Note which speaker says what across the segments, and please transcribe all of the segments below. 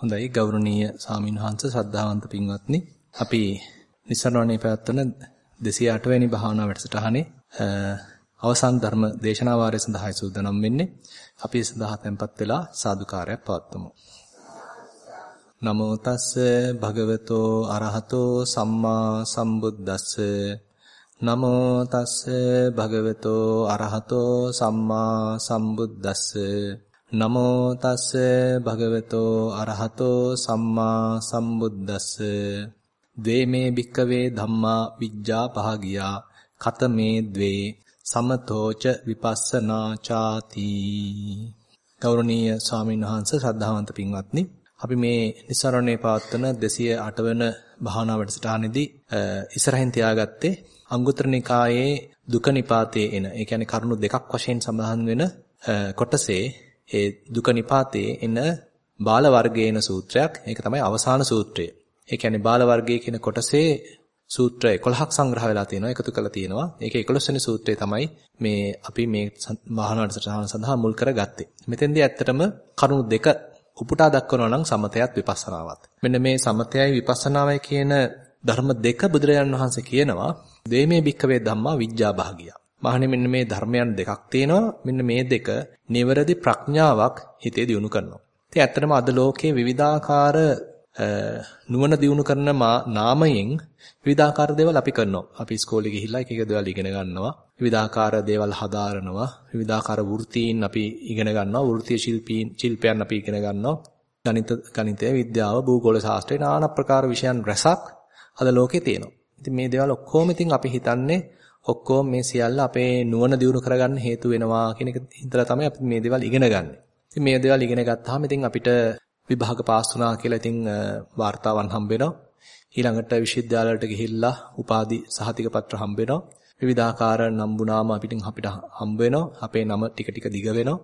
Speaker 1: හොඳයි ගෞරවනීය සාමින්වහන්ස ශ්‍රද්ධාවන්ත පින්වත්නි. අපි නිසරණවනේ පැවැත්වන 208 වෙනි භාවනා වැඩසටහනේ අවසන් ධර්ම දේශනා වාරය සඳහායි සූදානම් වෙන්නේ. අපි සඳහා tempත් වෙලා සාදුකාරයක් පවත්වමු. නමෝ තස්ස භගවතෝ අරහතෝ සම්මා සම්බුද්දස්ස. නමෝ තස්ස භගවතෝ අරහතෝ සම්මා සම්බුද්දස්ස. නමෝ තස්ස භගවතෝ අරහතෝ සම්මා සම්බුද්දස්ස. ද්වේමේ භික්කවේ ධම්මා විජ්ජා පහගියා. කතමේ ද්වේ සමතෝච විපස්සනා ചാති. ගෞරවනීය ස්වාමීන් වහන්සේ ශ්‍රද්ධාවන්ත පින්වත්නි අපි මේ නිස්සරණේ පවත්වන 208 වන භාවනා වැඩසටහනේදී ඉස්සරහින් තියාගත්තේ අංගුත්තර නිකායේ දුක නිපාතයේ එන ඒ කියන්නේ කරුණු දෙකක් වශයෙන් සඳහන් වෙන කොටසේ ඒ දුක නිපාතයේ එන බාල වර්ගයේ එන සූත්‍රයක්. ඒක තමයි අවසාන සූත්‍රය. ඒ කියන්නේ බාල වර්ගයේ කියන කොටසේ සූත්‍ර 11ක් සංග්‍රහ වෙලා තියෙනවා එකතු කරලා තියෙනවා. ඒක 11 වෙනි සූත්‍රය තමයි මේ අපි මේ මහානාට සඳහා මුල් කරගත්තේ. මෙතෙන්දී ඇත්තටම කරුණු දෙක උපුටා දක්වනවා නම් සමතයත් විපස්සනාවත්. මෙන්න මේ සමතයයි විපස්සනාවයි කියන ධර්ම දෙක බුදුරජාන් වහන්සේ කියනවා දේමේ භික්කවේ ධම්මා විඥා භාගියා. මහණෙනි මෙන්න මේ ධර්මයන් දෙකක් තියෙනවා. මෙන්න මේ දෙක නිවැරදි ප්‍රඥාවක් හිතේ දියුණු කරනවා. ඉතින් ඇත්තටම අද ලෝකයේ විවිධාකාර නුවණ දියුණු කරන නාමයෙන් විවිධාකාර දේවල් අපි කරනවා. අපි ඉස්කෝලේ ගිහිල්ලා එක එක දේවල් ඉගෙන ගන්නවා. විවිධාකාර දේවල් හදාරනවා. විවිධාකාර වෘත්තීන් අපි ඉගෙන ගන්නවා. වෘත්තීය ශිල්පීන් ශිල්පයන් අපි ඉගෙන ගන්නවා. ගණිත ගණිතය, විද්‍යාව, භූගෝල ශාස්ත්‍රය নানা ප්‍රකාර විෂයන් රැසක් අද ලෝකේ තියෙනවා. ඉතින් මේ දේවල් ඔක්කොම ඉතින් අපි හිතන්නේ ඔක්කොම මේ සියල්ල අපේ නුවණ දියුණු කරගන්න හේතු වෙනවා කියන එක හිතලා තමයි අපි මේ දේවල් ඉගෙන ගන්න. ඉතින් මේ දේවල් ඉගෙන ගත්තාම ඉතින් අපිට විභාග පාස් වුණා කියලා ඉතින් වාර්තාවන් හම්බ වෙනවා. ඊළඟට විශ්වවිද්‍යාලයට ගිහිල්ලා උපාධි සහතික පත්‍ර හම්බ වෙනවා. විවිධාකාර නම්බුනාම අපිට අපිට හම්බ වෙනවා. අපේ නම ටික ටික දිග වෙනවා.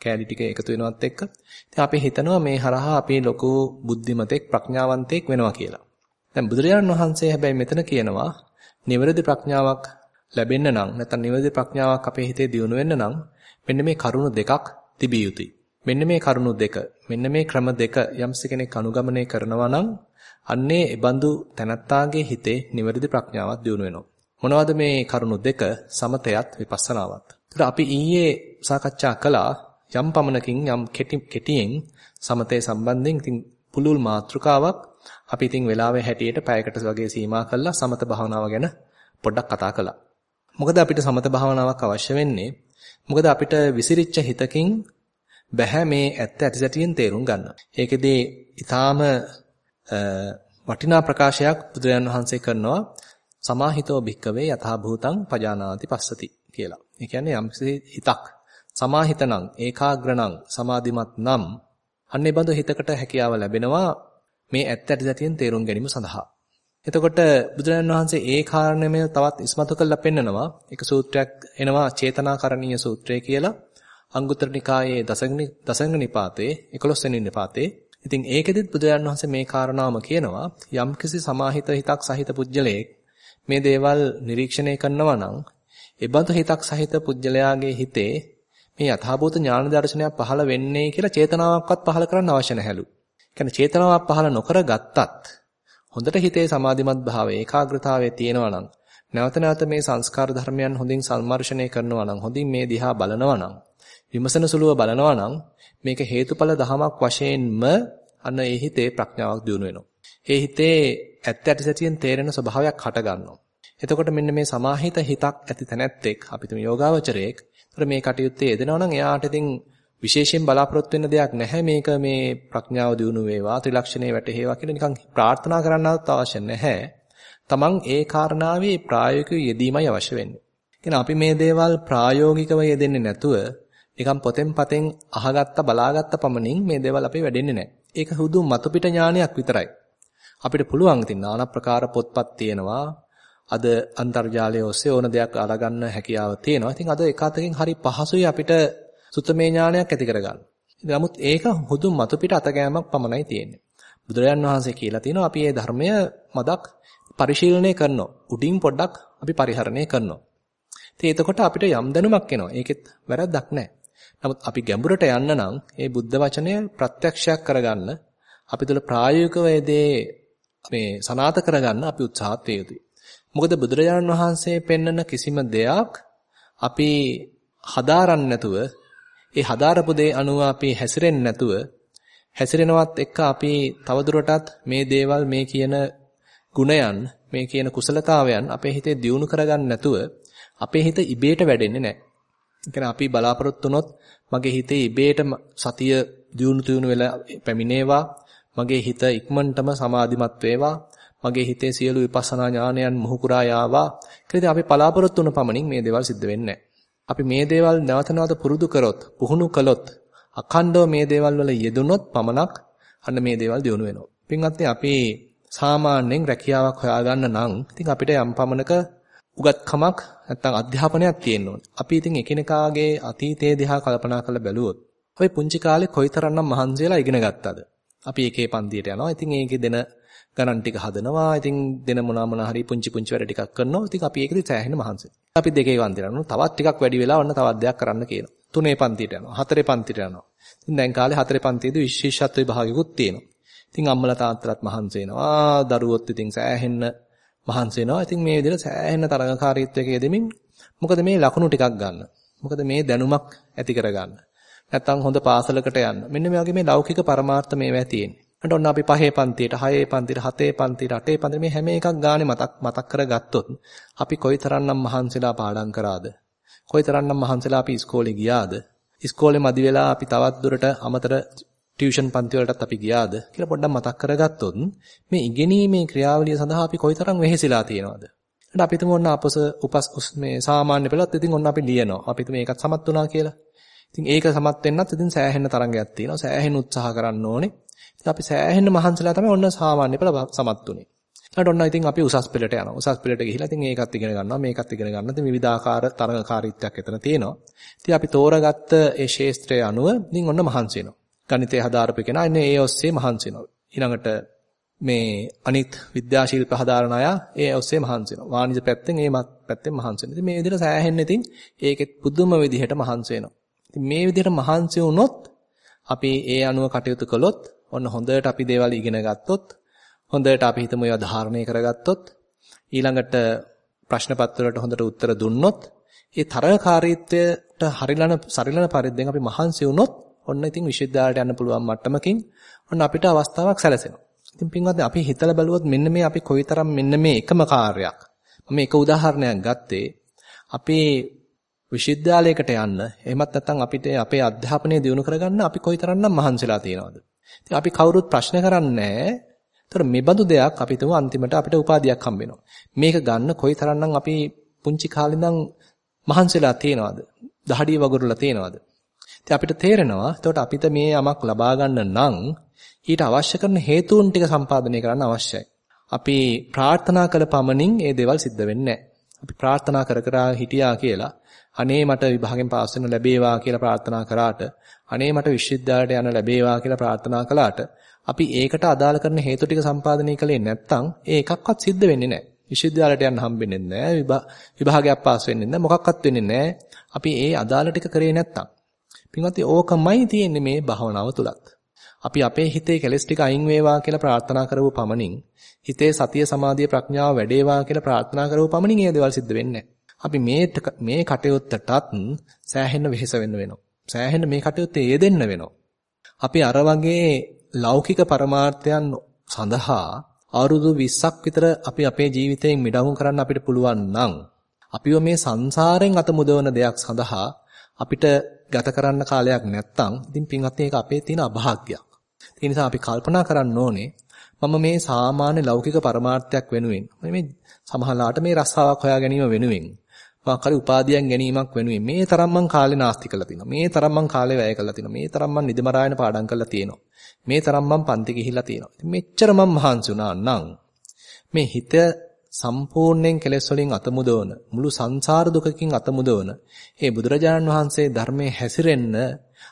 Speaker 1: කෑලි ටික එකතු වෙනවත් එක්ක. ඉතින් අපි හිතනවා මේ හරහා අපි ලොකු බුද්ධිමතෙක් ප්‍රඥාවන්තයෙක් වෙනවා කියලා. දැන් බුදුරජාණන් වහන්සේ හැබැයි මෙතන කියනවා නිවැරදි ප්‍රඥාවක් ලැබෙන්න නම් නැත්නම් නිවැරදි ප්‍රඥාවක් අපේ හිතේ දියුණු වෙන්න නම් මෙන්න මේ කරුණු දෙකක් තිබිය යුතුයි. මෙන්න මේ කරුණු දෙක, මෙන්න මේ ක්‍රම දෙක යම්ස කෙනෙක් අනුගමනය කරනවා නම් අන්නේ ඒබඳු තනත්තාගේ හිතේ නිවැරදි ප්‍රඥාවක් දියුණු වෙනවා. මොනවද මේ කරුණු දෙක? සමතයත් විපස්සනාවත්. ඒත් අපි ඊයේ සාකච්ඡා කළා යම් පමණකින් යම් කෙටියෙන් සමතේ සම්බන්ධයෙන් ඉතින් පුළුල් මාත්‍රකාවක් අපි ඉතින් වෙලාවේ හැටියට පැයකට වගේ සීමා කළා සමත භාවනාව ගැන පොඩ්ඩක් කතා කළා. මොකද අපිට සමත භාවනාවක් අවශ්‍ය වෙන්නේ? මොකද අපිට විසිරිච්ච හිතකින් බෑ මේ ඇත්ත ඇතිසැටියෙන් තේරුම් ගන්න. ඒකෙදී ඊටාම වටිනා ප්‍රකාශයක් බුදුරජාන් වහන්සේ කරනවා සමාහිතෝ භික්කවේ යථා භූතං පජානාති පස්සති කියලා. ඒ කියන්නේ යම්කිසි හිතක් සමාහිතනම් ඒකාග්‍රණං සමාධිමත් නම් අන්නේ බඳු හිතකට හැකියාව ලැබෙනවා මේ ඇත්ත ඇතිසැටියෙන් තේරුම් ගැනීම සඳහා. එතකොට බුදුරජාණන් වහන්සේ ඒ කාරණේම තවත් ඉස්මතු කරලා පෙන්නනවා. එක සූත්‍රයක් එනවා චේතනාකරණීය සූත්‍රය කියලා. අංගුත්තර නිකායේ දසග්නි දසංග නිපාතේ 11 වෙනි නිපාතේ. ඉතින් ඒකෙදිත් බුදුරජාණන් වහන්සේ මේ කාරණාවම කියනවා යම්කිසි සමාහිත හිතක් සහිත පුජ්‍යලයක් මේ දේවල් නිරීක්ෂණය කරනවා නම් ඒබඳු හිතක් සහිත පුජ්‍යලයාගේ හිතේ මේ යථාභූත ඥාන දර්ශනයක් පහළ වෙන්නේ කියලා චේතනාවක්වත් පහළ කරන්න අවශ්‍ය නැහැලු. කියන්නේ චේතනාවක් පහළ නොකර ගත්තත් හොඳට හිතේ සමාධිමත් භාවය ඒකාග්‍රතාවය තියෙනවා නම් නැවත නැවත මේ සංස්කාර ධර්මයන් හොඳින් සම්මර්ෂණය කරනවා නම් හොඳින් මේ දිහා බලනවා නම් විමසන සුළුව බලනවා නම් මේක හේතුඵල දහමක් වශයෙන්ම අන්න ඒ හිතේ ප්‍රඥාවක් දියුණු වෙනවා. ඒ හිතේ ඇත්ත ඇති සැටියෙන් තේරෙන ස්වභාවයක් හට ගන්නවා. එතකොට මෙන්න මේ සමාහිත හිතක් ඇති තැනැත්තෙක් අපි තුමි යෝගාවචරයෙක්. ඒතර මේ කටයුත්තේ යෙදෙනවා නම් එයාට ඉතින් විශේෂයෙන් බලාපොරොත්තු වෙන්න දෙයක් නැහැ මේක මේ ප්‍රඥාව දියුණු වේවා ත්‍රිලක්ෂණේ වැටහෙවා කියලා නිකන් ප්‍රාර්ථනා කරන්නවත් අවශ්‍ය නැහැ. තමන් ඒ කාරණාවේ ප්‍රායෝගිකව යෙදීමයි අවශ්‍ය වෙන්නේ. එහෙනම් අපි මේ දේවල් ප්‍රායෝගිකව යෙදෙන්නේ නැතුව නිකන් පොතෙන් පතෙන් අහගත්ත බලාගත්ත පමණින් මේ දේවල් අපි වැඩෙන්නේ නැහැ. ඒක හුදු මතුපිට ඥානයක් විතරයි. අපිට පුළුවන් ඉතින් নানা ප්‍රකාර පොත්පත් තියෙනවා. අද අන්තර්ජාලය ඔස්සේ ඕන දෙයක් අරගන්න හැකියාව තියෙනවා. ඉතින් අද එක අතකින් හරි පහසුයි අපිට සුත්තමේ ඥානයක් ඇති කරගන්න. නමුත් ඒක හුදු මතු පිට අතගෑමක් පමණයි තියෙන්නේ. බුදුරජාන් වහන්සේ කියලා තියෙනවා අපි මේ ධර්මය මදක් පරිශීලනය කරනවා. උඩින් පොඩ්ඩක් අපි පරිහරණය කරනවා. ඉතින් එතකොට අපිට යම් දැනුමක් එනවා. ඒකෙත් වැරද්දක් නැහැ. නමුත් අපි ගැඹුරට යන්න නම් මේ බුද්ධ වචනය ප්‍රත්‍යක්ෂයක් කරගන්න අපි තුළ ප්‍රායෝගිකව දේ මේ සනාත කරගන්න අපි උත්සාහත් වේ යුතුයි. මොකද බුදුරජාණන් වහන්සේ පෙන්වන කිසිම දෙයක් අපි හදාරන්න නැතුව ඒ හදාරපු දේ අනුව අපි හැසිරෙන්නේ නැතුව හැසිරෙනවත් එක්ක අපි තවදුරටත් මේ දේවල් මේ කියන ගුණයන් මේ කියන කුසලතාවයන් අපේ හිතේ දියුණු කරගන්න නැතුව අපේ හිත ඉබේට වැඩෙන්නේ නැහැ. අපි බලාපොරොත්තු වුණොත් මගේ හිතේ ඉබේට සතිය දියුණු තුණු වෙලා පැමිණේවා. මගේ හිත ඉක්මනටම සමාධිමත් වේවා. මගේ හිතේ සියලු විපස්සනා ඥානයන් මුහුකුරා යාවා. කියලා අපි බලාපොරොත්තු වුණ පමණින් මේ දේවල් සිද්ධ වෙන්නේ අපි මේ දේවල් නැවත නැවත පුරුදු කරොත්, පුහුණු කළොත්, අඛණ්ඩව මේ දේවල් වල යෙදුනොත් පමණක් අන්න මේ දේවල් දියුණු වෙනවා. පින්වත්නි අපි සාමාන්‍යයෙන් රැකියාවක් හොයාගන්න නම් ඉතින් අපිට යම් පමණක උගත්කමක් නැත්නම් අධ්‍යාපනයක් තියෙන්න ඕනේ. අපි ඉතින් එකිනෙකාගේ අතීතයේ දිහා කල්පනා කරලා බැලුවොත් අපි පුංචි කාලේ කොයිතරම්නම් මහන්සියලා ඉගෙන ගත්තද? අපි එකේ පන්තියට යනවා. ඉතින් ඒකේ දෙන ගණන් ටික හදනවා. ඉතින් දෙන මොනවා මොනවා හරි පුංචි පුංචි වැඩ ටිකක් කරනවා. ඉතින් අපි ඒකෙදි සෑහෙන මහන්සි. අපි දෙකේ පන්තියට යනවා. තවත් ටිකක් වැඩි වෙලා ඔන්න තවත් දෙයක් කරන්න කියනවා. තුනේ පන්තියට යනවා. හතරේ පන්තියට යනවා. ඉතින් දැන් කාලේ හතරේ පන්තියේදී විශේෂත්ව විභාගයකුත් තියෙනවා. ඉතින් අම්මලා තාත්තලාත් මහන්සි වෙනවා. දරුවොත් ඉතින් සෑහෙන්න මහන්සි වෙනවා. ඉතින් මේ විදිහට සෑහෙන්න තරඟකාරීත්වයක යෙදෙමින් මොකද මේ ලකුණු ටිකක් ගන්න. මොකද මේ දැනුමක් ඇති කරගන්න. නැත්තම් හොඳ පාසලකට යන්න. මෙන්න මේ වගේ මේ ලෞකික පරමාර්ථ මේවා තියෙන්නේ. ඊට ඔන්න අපි පහේ පන්තියට, හයේ පන්තියට, හතේ පන්තියට, අටේ පන්තියට මේ හැම එකක් ගානේ මතක් මතක් කරගත්තොත් අපි කොයිතරම්නම් මහන්සිලා පාඩම් කරාද? කොයිතරම්නම් මහන්සිලා අපි ඉස්කෝලේ ගියාද? ඉස්කෝලේ මදි වෙලා අපි තවත් දුරට අමතර ටියුෂන් පන්ති වලටත් අපි ගියාද කියලා පොඩ්ඩක් මතක් කරගත්තොත් මේ ඉගෙනීමේ ක්‍රියාවලිය සඳහා අපි කොයිතරම් වෙහෙසිලා තියෙනවද? ඊට අපි තුමු ඔන්න අපස උපස් මේ සාමාන්‍ය පෙළත් ඉතින් ඔන්න අපි ලියනවා. අපි තුමු මේකත් සමත් වුණා කියලා. ඉතින් ඒක සමත් වෙන්නත් ඉතින් සෑහෙන තරංගයක් තියෙනවා. සෑහෙන උත්සාහ කරන්න ඕනේ. ඉතින් අපි සෑහෙන මහන්සිලා තමයි ඔන්න සාමාන්‍ය පෙළ සමත් උනේ. ඊට ඔන්න ඉතින් අපි උසස් පෙළට යනවා. උසස් පෙළට ගිහිලා ඉතින් ඒකත් ඉගෙන ගන්නවා. මේකත් ඉගෙන ගන්නවා. ඉතින් විවිධාකාර තරඟකාරීත්වයක් එතන තියෙනවා. ඉතින් අපි තෝරාගත්ත ඒ ශේස්ත්‍රය අනුව ඉතින් ඔන්න මහන්සි වෙනවා. ගණිතය හදාරපු කෙනා ඉන්නේ ඒ ඔස්සේ මහන්සි වෙනවා. ඊළඟට මේ අනිත් විද්‍යා ශිල්ප හදාරන අය ඒ ඔස්සේ මහන්සි වෙනවා. වාණිජ පැත්තෙන් ඒ පැත්තෙන් මහන්සි වෙනවා. ඉතින් මේ විදිහට සෑහෙන්න ඉතින් ඒකෙත් පුදුම විදිහට මහන්සි වෙනවා. ඉතින් මේ විදිහට මහන්සි වුණොත් අපි ඒ අනුව කටයුතු කළොත් ඔන්න හොඳට අපි දේවල් ඉගෙන ගත්තොත් හොඳට අපි හිතමු ඒවා ධාරණය කරගත්තොත් ඊළඟට ප්‍රශ්න පත්‍රවලට හොඳට උත්තර දුන්නොත් ඒ තරකාරීත්වයට හරිලන සරිලන පරිද්දෙන් අපි මහන්සි වුණොත් ඔන්න ඉතින් විශ්වවිද්‍යාලයට යන්න පුළුවන් මට්ටමකින් ඔන්න අපිට අවස්ථාවක් සැලසෙනවා. ඉතින් පින්වත්නි අපි හිතලා බලුවොත් මෙන්න මේ අපි කොයිතරම් මෙන්න මේ එකම කාර්යයක්. මම එක උදාහරණයක් ගත්තේ. අපි විශ්වවිද්‍යාලයකට යන්න එහෙමත් නැත්නම් අපිට අපේ අධ්‍යාපනය දියුණු කරගන්න අපි කොයිතරම්නම් මහන්සිලා තියෙනවද? ඉතින් අපි කවුරුත් ප්‍රශ්න කරන්නේ නැහැ. ඒතර මේ බඳු දෙයක් අපි තුමු අන්තිමට අපිට උපාධියක් හම්බ වෙනවා. මේක ගන්න කොයිතරම්නම් අපි පුංචි කාලේ ඉඳන් මහන්සිලා තියෙනවද? දහඩිය වගුරුලා තියෙනවද? ඉතින් අපිට තේරෙනවා එතකොට අපිට මේ යමක් ලබා ගන්න නම් ඊට අවශ්‍ය කරන හේතුන් ටික සම්පාදනය කරන්න අවශ්‍යයි. අපි ප්‍රාර්ථනා කළ පමණින් ඒ දේවල් සිද්ධ වෙන්නේ අපි ප්‍රාර්ථනා කර කර හිටියා කියලා අනේ මට විභාගෙන් පාස් වෙන්න ලැබේවා කියලා ප්‍රාර්ථනා කරාට අනේ මට විශ්වවිද්‍යාලයට යන්න ලැබේවා කියලා ප්‍රාර්ථනා කළාට අපි ඒකට අදාළ කරන හේතු ටික සම්පාදනය කළේ නැත්නම් ඒ එකක්වත් සිද්ධ වෙන්නේ නැහැ. විශ්වවිද්‍යාලයට යන්න හම්බෙන්නේ නැහැ. විභාගයක් පාස් වෙන්නේ නැහැ. මොකක්වත් වෙන්නේ නැහැ. අපි ඒ අදාළ ටික කරේ නැත්නම්. පින්වත්නි ඕකමයි තියෙන්නේ මේ භාවනාව තුලත්. අපි අපේ හිතේ කෙලෙස් ටික අයින් වේවා කියලා ප්‍රාර්ථනා කරව පමණින් හිතේ සතිය සමාධිය ප්‍රඥාව වැඩේවා කියලා ප්‍රාර්ථනා කරව පමණින් මේ දේවල් සිද්ධ වෙන්නේ අපි මේ මේ කටයුත්තටත් සෑහෙන වෙහෙස වෙන්න වෙනවා. සෑහෙන මේ කටයුත්තේ යෙදෙන්න වෙනවා. අපි අර වගේ ලෞකික පරමාර්ථයන් සඳහා අවුරුදු 20ක් විතර අපි අපේ ජීවිතයෙන් මිඩංගු කරන්න අපිට පුළුවන් නම් අපිව මේ සංසාරයෙන් අත මුදවන දෙයක් සඳහා අපිට ගත කරන්න කාලයක් නැත්තම් ඉතින් පින්වත් මේක අපේ තියෙන අභාග්‍යයක්. ඒ නිසා අපි කල්පනා කරන්න ඕනේ මම මේ සාමාන්‍ය ලෞකික පරමාර්ථයක් වෙනුවෙන් මේ සමහරලාට මේ රස්සාවක් හොයා ගැනීම වෙනුවෙන් මොකක් හරි උපාධියක් ගැනීමක් වෙනුවෙන් මේ තරම් මං කාලේ නාස්ති කරලා තිනවා. මේ තරම් මං කාලේ වැය කරලා තිනවා. මේ තරම් මං නිදිමරායන පාඩම් කරලා තියෙනවා. මේ තරම් මං පන්ති ගිහිල්ලා තියෙනවා. ඉතින් මෙච්චර මං මහන්සි වුණා නම් මේ හිත සම්පූර්ණයෙන් කෙලෙස් වලින් අතමුදවන මුළු සංසාර දුකකින් අතමුදවන ඒ බුදුරජාණන් වහන්සේ ධර්මයේ හැසිරෙන්න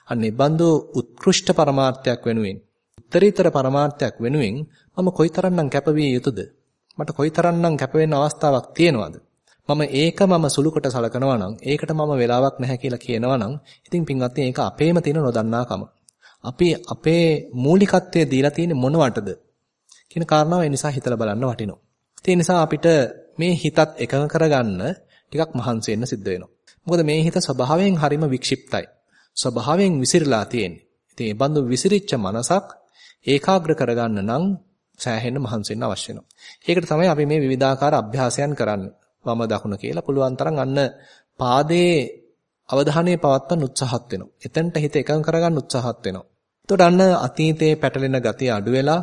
Speaker 1: අනේ බඳු උත්කෘෂ්ඨ පරමාර්ථයක් වෙනුවෙන් උත්තරීතර පරමාර්ථයක් වෙනුවෙන් මම කොයිතරම්නම් කැපවිය යුතුද මට කොයිතරම්නම් කැප වෙන්න අවස්ථාවක් තියෙනවද මම ඒක මම සුළු කොට සලකනවා නම් ඒකට මම වෙලාවක් නැහැ කියලා කියනවා නම් ඉතින් පින්වත්නි ඒක අපේම තියෙන නොදන්නාකම අපි අපේ මූලිකත්වය දීලා තියෙන්නේ මොනවටද කියන කාරණාව ඒ නිසා හිතලා බලන්න වටිනවා. ඒ නිසා අපිට මේ හිතත් එකඟ කරගන්න ටිකක් මහන්සි වෙන්න සිද්ධ වෙනවා. මොකද මේ හිත ස්වභාවයෙන් හරිම වික්ෂිප්තයි. ස්වභාවයෙන් විසිරලා තියෙන්නේ. ඉතින් මේ බඳු විසිරිච්ච මනසක් ඒකාග්‍ර කරගන්න නම් සෑහෙන්න මහන්සි වෙන්න අවශ්‍ය වෙනවා. ඒකට තමයි අපි මේ විවිධාකාර අභ්‍යාසයන් කරන්නේ. වම දකුණ කියලා පුළුවන් තරම් අන්න පාදයේ අවධානය පවත්වන්න උත්සාහත් වෙනවා. එතනට හිත එකඟ කරගන්න උත්සාහත් වෙනවා. එතකොට අන්න අතීතයේ පැටලෙන ගතිය අඩු වෙලා